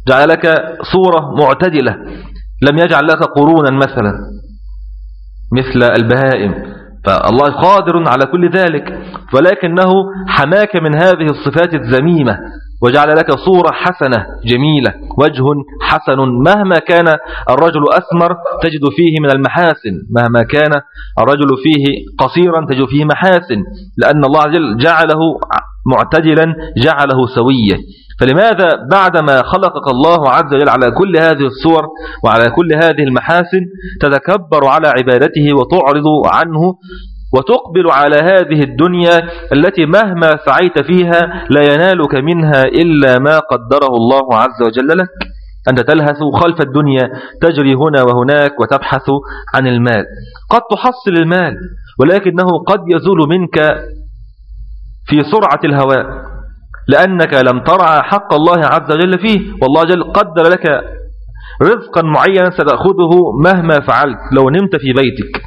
S1: جعلك صورة معتدلة. لم يجعل لك قرونا مثلا. مثل البهائم. فالله قادر على كل ذلك ولكنه حماك من هذه الصفات الذميمة وجعل لك صورة حسنة جميلة وجه حسن مهما كان الرجل أسمر تجد فيه من المحاسن مهما كان الرجل فيه قصيرا تجد فيه محاسن لأن الله عز وجل جعله معتدلا جعله سويا. فلماذا بعدما خلقك الله عز وجل على كل هذه الصور وعلى كل هذه المحاسن تتكبر على عبادته وتعرض عنه وتقبل على هذه الدنيا التي مهما سعيت فيها لا ينالك منها إلا ما قدره الله عز وجل لك. أنت تلهث خلف الدنيا تجري هنا وهناك وتبحث عن المال. قد تحصل المال ولكنه قد يزول منك في سرعة الهواء. لأنك لم ترعى حق الله عز وجل فيه. والله جل قدر لك رزقا معينا ستأخذه مهما فعلت. لو نمت في بيتك.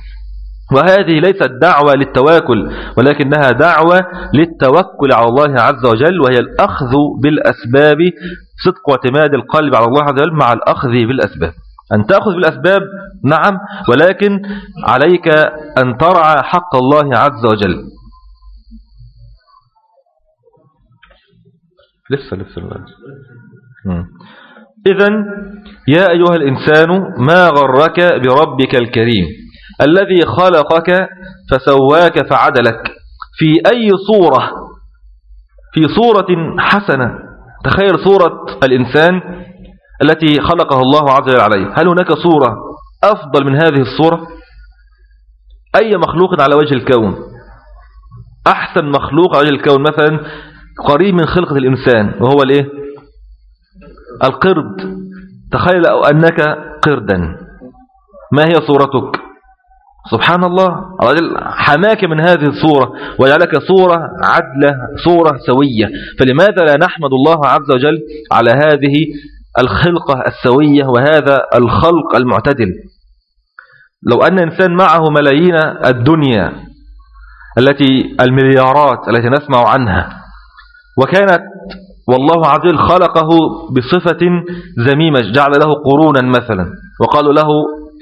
S1: وهذه ليست دعوة للتواكل ولكنها دعوة للتوكل على الله عز وجل وهي الأخذ بالأسباب صدق واعتماد القلب على الله عز وجل مع الأخذ بالأسباب. أن تأخذ بالأسباب نعم ولكن عليك أن ترعى حق الله عز وجل. لسه لسه إذن يا أيها الإنسان ما غرك بربك الكريم؟ الذي خلقك فسواك فعدلك. في أي صورة؟ في صورة حسنة. تخيل صورة الإنسان التي خلقه الله عز وجل عليه. هل هناك صورة أفضل من هذه الصورة؟ أي مخلوق على وجه الكون؟ أحسن مخلوق على وجه الكون مثلا قريب من خلقة الإنسان وهو الإيه؟ القرد. تخيل أنك قردا. ما هي صورتك؟ سبحان الله الرجل حماك من هذه الصورة وجعلك صورة عدلة صورة سوية. فلماذا لا نحمد الله عز وجل على هذه الخلقة السوية وهذا الخلق المعتدل؟ لو أن إنسان معه ملايين الدنيا التي المليارات التي نسمع عنها وكانت والله عز وجل خلقه بصفة زميمة جعل له قرونا مثلا وقالوا له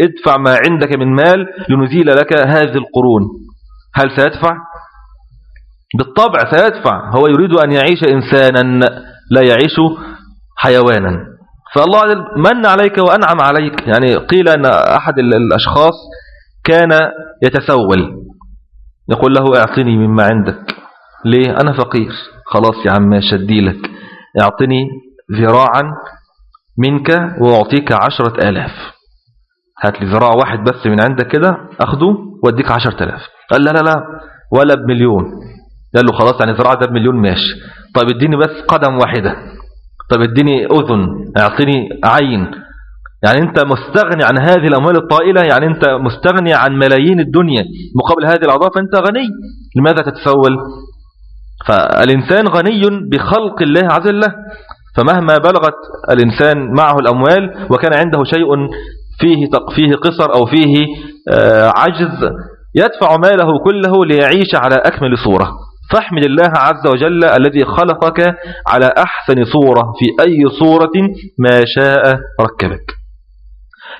S1: ادفع ما عندك من مال لنزيل لك هذه القرون. هل سيدفع؟ بالطبع سيدفع هو يريد أن يعيش إنسانا لا يعيش حيوانا. فالله من عليك وأنعم عليك. يعني قيل أن أحد الأشخاص كان يتسول يقول له اعطني مما عندك. ليه؟ أنا فقير. خلاص يا عم شدي لك. اعطني ذراعا منك وأعطيك عشرة آلاف. هات لي ذراع واحد بس من عندك كده أخده وأديك عشر تلاف قال لا لا لا ولا بمليون. قال له خلاص يعني ذراع ده بمليون ماشي. طيب اديني بس قدم واحدة. طيب اديني أذن اعطيني عين. يعني أنت مستغني عن هذه الأموال الطائلة؟ يعني أنت مستغني عن ملايين الدنيا مقابل هذه الأعضاء؟ فأنت غني. لماذا تتسول؟ فالإنسان غني بخلق الله عز وجل فمهما بلغت الإنسان معه الأموال وكان عنده شيء فيه فيه قصر أو فيه آه، عجز يدفع ماله كله ليعيش على أكمل صورة. فاحمد الله عز وجل الذي خلقك على أحسن صورة في أي صورة ما شاء ركبك.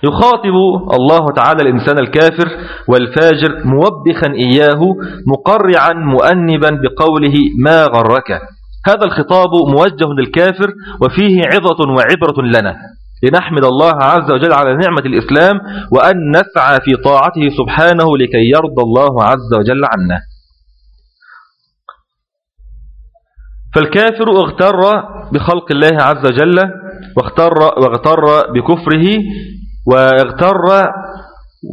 S1: يخاطب الله تعالى الإنسان الكافر والفاجر موبخا إياه مقرعا مؤنبا بقوله ما غرك. هذا الخطاب موجه للكافر وفيه عظة وعبرة لنا. لنحمد الله عز وجل على نعمة الإسلام وأن نسعى في طاعته سبحانه لكي يرضى الله عز وجل عنا. فالكافر اغتر بخلق الله عز وجل واغتر, واغتر بكفره واغتر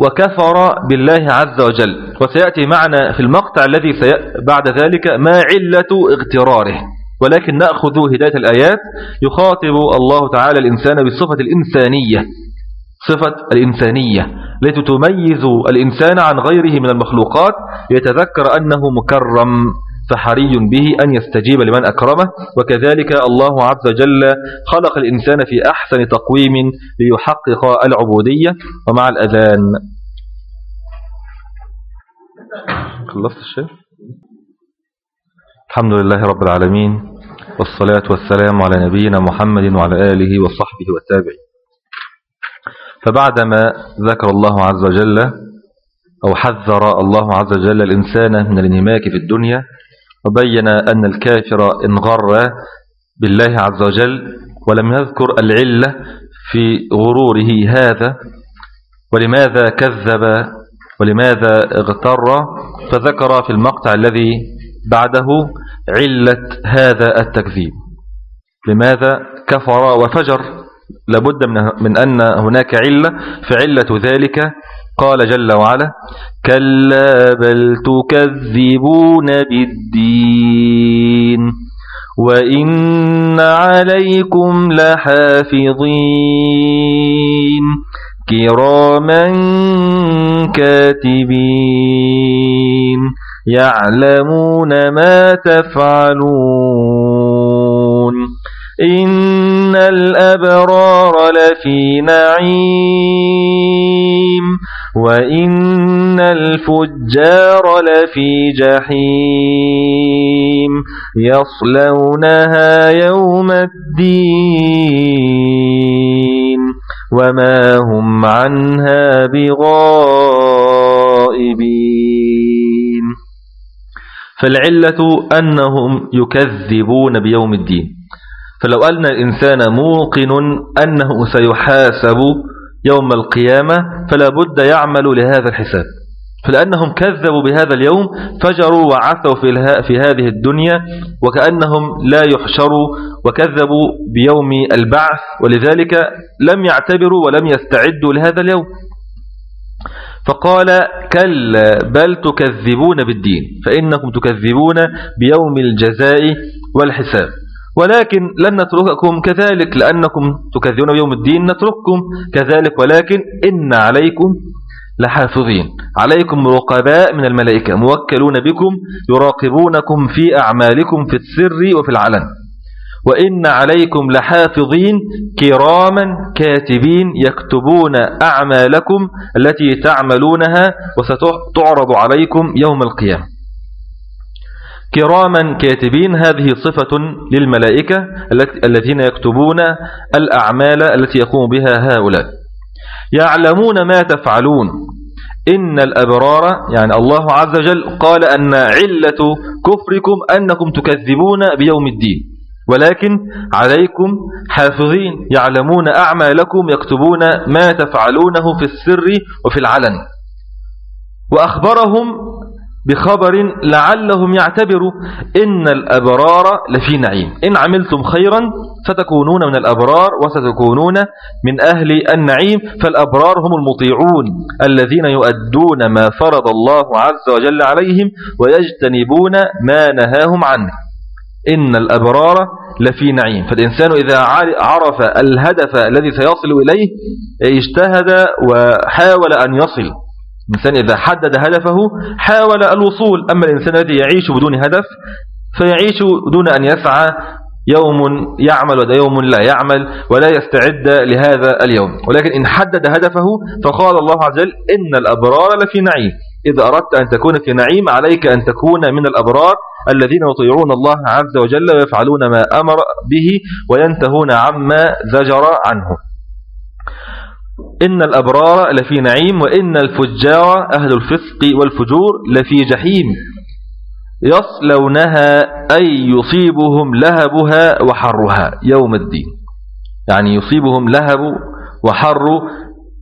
S1: وكفر بالله عز وجل. وسيأتي معنا في المقطع الذي بعد ذلك ما علة اغتراره. ولكن نأخذ هداية الآيات. يخاطب الله تعالى الإنسان بالصفة الإنسانية. صفة الإنسانية. التي تميز الإنسان عن غيره من المخلوقات. يتذكر أنه مكرم. فحري به أن يستجيب لمن أكرمه. وكذلك الله عز وجل خلق الإنسان في أحسن تقويم ليحقق العبودية. ومع الأذان. خلصت الشيء الحمد لله رب العالمين. والصلاة والسلام على نبينا محمد وعلى آله وصحبه والتابعين. فبعدما ذكر الله عز وجل أو حذر الله عز وجل الإنسان من الانهماك في الدنيا وبين أن الكافر انغر بالله عز وجل ولم يذكر العلة في غروره هذا ولماذا كذب ولماذا اغتر فذكر في المقطع الذي بعده علة هذا التكذيب. لماذا كفر وفجر؟ لابد من أن هناك علة فعلة ذلك قال جل وعلا كلا بل تكذبون بالدين وإن عليكم لحافظين كراما كاتبين يعلمون ما تفعلون إن الأبرار لفي نعيم وإن الفجار لفي جحيم يصلونها يوم الدين وما هم عنها بغائبين فالعلة أنهم يكذبون بيوم الدين فلو أن الإنسان موقن أنه سيحاسب يوم القيامة فلا بد يعمل لهذا الحساب. فلأنهم كذبوا بهذا اليوم فجروا وعثوا في هذه الدنيا وكأنهم لا يحشروا وكذبوا بيوم البعث ولذلك لم يعتبروا ولم يستعدوا لهذا اليوم. فقال كلا بل تكذبون بالدين فإنكم تكذبون بيوم الجزاء والحساب. ولكن لن نترككم كذلك لأنكم تكذبون بيوم الدين نترككم كذلك ولكن إن عليكم لحافظين. عليكم رقباء من الملائكة موكلون بكم يراقبونكم في أعمالكم في السر وفي العلن. وإن عليكم لحافظين كراما كاتبين يكتبون أعمالكم التي تعملونها وستعرض عليكم يوم القيامة. كراما كاتبين هذه صفة للملائكة الذين يكتبون الأعمال التي يقوم بها هؤلاء. يعلمون ما تفعلون. إن الأبرار يعني الله عز وجل قال أن علة كفركم أنكم تكذبون بيوم الدين. ولكن عليكم حافظين يعلمون أعمالكم يكتبون ما تفعلونه في السر وفي العلن. وأخبرهم بخبر لعلهم يعتبروا إن الأبرار لفي نعيم. إن عملتم خيرا ستكونون من الأبرار وستكونون من أهل النعيم. فالأبرار هم المطيعون الذين يؤدون ما فرض الله عز وجل عليهم ويجتنبون ما نهاهم عنه. إن الأبرار لفي نعيم. فالإنسان إذا عرف الهدف الذي سيصل إليه اجتهد وحاول أن يصل. الإنسان إذا حدد هدفه حاول الوصول أما الإنسان الذي يعيش بدون هدف فيعيش دون أن يسعى يوم يعمل ودا يوم لا يعمل ولا يستعد لهذا اليوم. ولكن إن حدد هدفه فقال الله عز وجل إن الأبرار لفي نعيم. إذا أردت أن تكون في نعيم عليك أن تكون من الأبرار الذين يطيعون الله عز وجل ويفعلون ما أمر به وينتهون عما زجر عنه. إن الأبرار لفي نعيم وإن الفجار أهل الفسق والفجور لفي جحيم. يصلونها أي يصيبهم لهبها وحرها. يوم الدين. يعني يصيبهم لهب وحر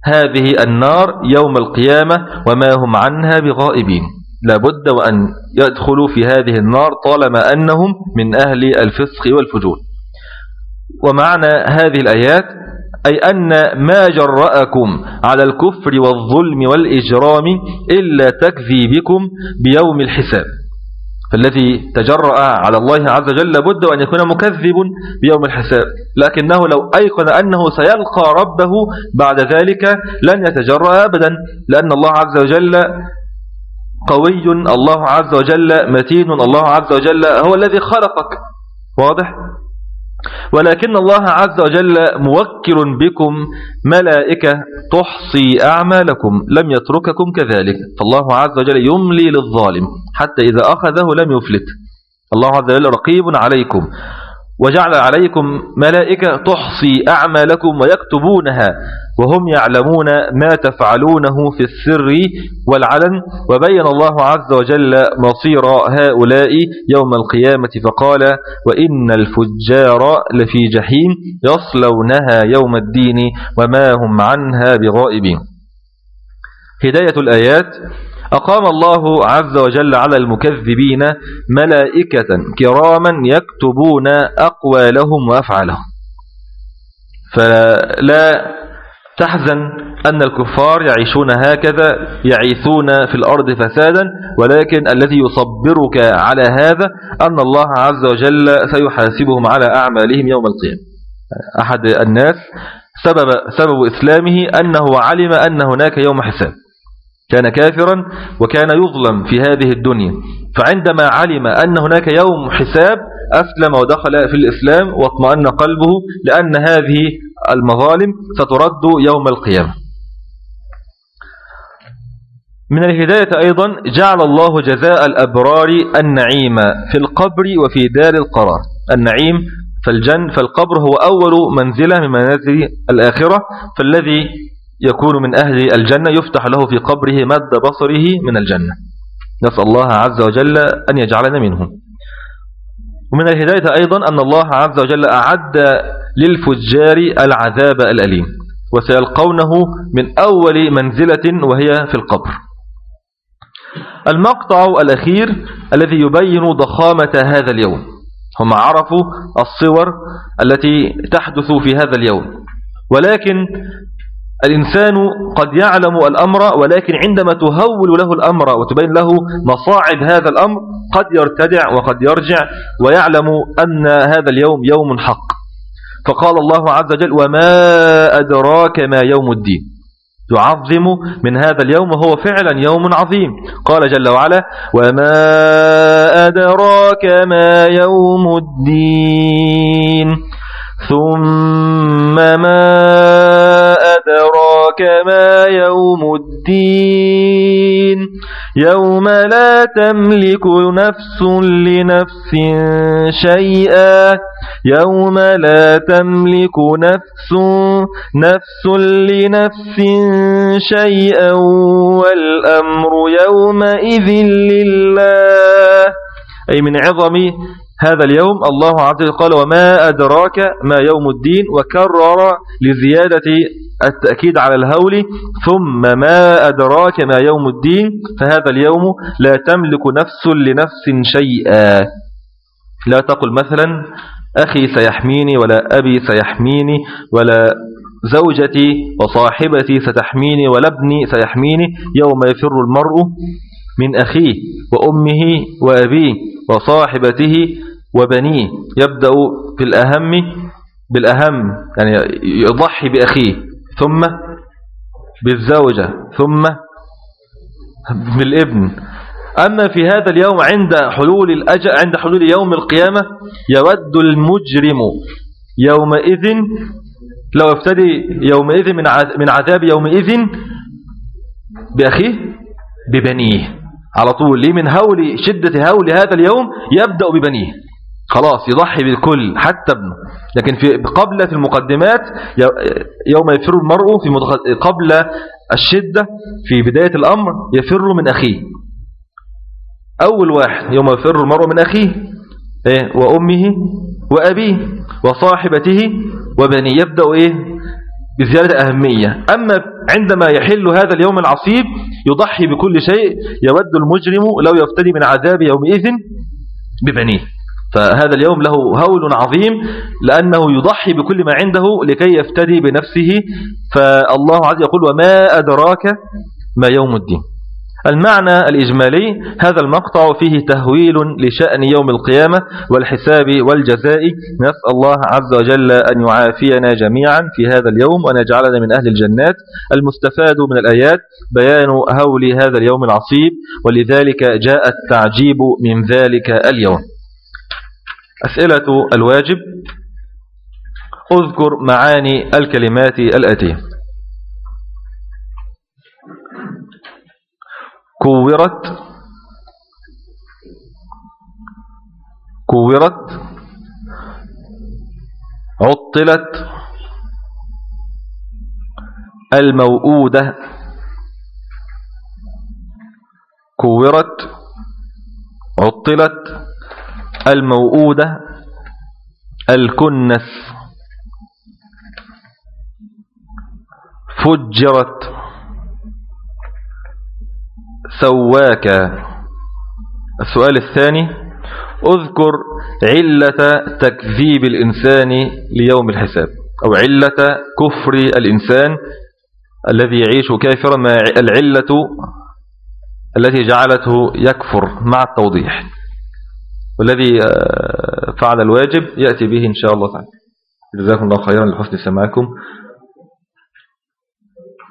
S1: هذه النار يوم القيامة وما هم عنها بغائبين. لابد وأن يدخلوا في هذه النار طالما أنهم من أهل الفسق والفجور. ومعنى هذه الآيات أي أن ما جرأكم على الكفر والظلم والإجرام إلا تكذيبكم بيوم الحساب. فالذي تجرأ على الله عز وجل لابد أن يكون مكذب بيوم الحساب. لكنه لو أيقن أنه سيلقى ربه بعد ذلك لن يتجرأ أبدا لأن الله عز وجل قوي الله عز وجل متين الله عز وجل هو الذي خلقك. واضح؟ ولكن الله عز وجل موكل بكم ملائكة تحصي أعمالكم لم يترككم كذلك. فالله عز وجل يملي للظالم حتى إذا أخذه لم يفلت. الله عز وجل رقيب عليكم. وجعل عليكم ملائكة تحصي أعمالكم ويكتبونها وهم يعلمون ما تفعلونه في السر والعلن. وبين الله عز وجل مصير هؤلاء يوم القيامة فقال وإن الفجار لفي جحيم يصلونها يوم الدين وما هم عنها بغائبين. هداية الآيات أقام الله عز وجل على المكذبين ملائكة كراما يكتبون أقوالهم وأفعالهم. فلا تحزن أن الكفار يعيشون هكذا يعيثون في الأرض فسادا ولكن الذي يصبرك على هذا أن الله عز وجل سيحاسبهم على أعمالهم يوم القيامة. أحد الناس سبب, سبب إسلامه أنه علم أن هناك يوم حساب. كان كافرا وكان يظلم في هذه الدنيا. فعندما علم أن هناك يوم حساب أسلم ودخل في الإسلام واطمأن قلبه لأن هذه المظالم سترد يوم القيامة. من الهداية أيضا جعل الله جزاء الأبرار النعيم في القبر وفي دار القرار. النعيم فالجن فالقبر هو أول منزلة من منازل الآخرة فالذي يكون من أهل الجنة يفتح له في قبره مد بصره من الجنة. نسأل الله عز وجل أن يجعلنا منهم. ومن الهداية أيضا أن الله عز وجل أعد للفجار العذاب الأليم وسيلقونه من أول منزلة وهي في القبر. المقطع الأخير الذي يبين ضخامة هذا اليوم. هم عرفوا الصور التي تحدث في هذا اليوم. ولكن الإنسان قد يعلم الأمر ولكن عندما تهول له الأمر وتبين له مصاعب هذا الأمر قد يرتدع وقد يرجع ويعلم أن هذا اليوم يوم حق. فقال الله عز وجل وما أدراك ما يوم الدين. يعظم من هذا اليوم وهو فعلا يوم عظيم. قال جل وعلا وما أدراك ما يوم الدين. ثم ما أدراك ما يوم الدين. يوم لا تملك نفس لنفس شيئا. يوم لا تملك نفس نفس لنفس شيئا. والأمر يومئذ لله. أي من عظم هذا اليوم الله عز وجل قال وما أدراك ما يوم الدين وكرر لزيادة التأكيد على الهول ثم ما أدراك ما يوم الدين فهذا اليوم لا تملك نفس لنفس شيئا. لا تقل مثلا أخي سيحميني ولا أبي سيحميني ولا زوجتي وصاحبتي ستحميني ولا ابني سيحميني. يوم يفر المرء من أخيه وأمه وأبيه وصاحبته وبنيه يبدأ في الأهم بالأهم يعني يضحي بأخيه ثم بالزوجة ثم بالابن. أما في هذا اليوم عند حلول الأجل عند حلول يوم القيامة يود المجرم يومئذ لو افتدي يومئذ من عذاب يومئذ بأخيه ببنيه. على طول ليه من هول شدة هول هذا اليوم يبدأ ببنيه. خلاص يضحي بالكل حتى ابنه. لكن في قبل في المقدمات يوم يفر المرء في قبل الشدة في بداية الأمر يفر من أخيه. أول واحد يوم يفر المرء من أخيه إيه؟ وأمه وأبيه وصاحبته وبني يبدأ إيه؟ بزيادة أهمية. أما عندما يحل هذا اليوم العصيب يضحي بكل شيء يود المجرم لو يفتدي من عذاب يومئذ ببنيه. فهذا اليوم له هول عظيم لأنه يضحي بكل ما عنده لكي يفتدي بنفسه. فالله عز يقول وما أدراك ما يوم الدين. المعنى الإجمالي هذا المقطع فيه تهويل لشأن يوم القيامة والحساب والجزاء. نسأل الله عز وجل أن يعافينا جميعا في هذا اليوم وأن يجعلنا من أهل الجنات. المستفاد من الآيات بيان هول هذا اليوم العصيب ولذلك جاء التعجيب من ذلك اليوم. أسئلة الواجب. أذكر معاني الكلمات الآتية. كورت. كورت. عطلت. الموؤودة. كورت. عطلت. الموؤودة الكنس فجرت سواك. السؤال الثاني اذكر علة تكذيب الإنسان ليوم الحساب أو علة كفر الإنسان الذي يعيش كافرا ما العلة التي جعلته يكفر مع التوضيح. والذي آه، فعل الواجب يأتي به إن شاء الله تعالى. جزاكم الله خيرا لحسن سماعكم.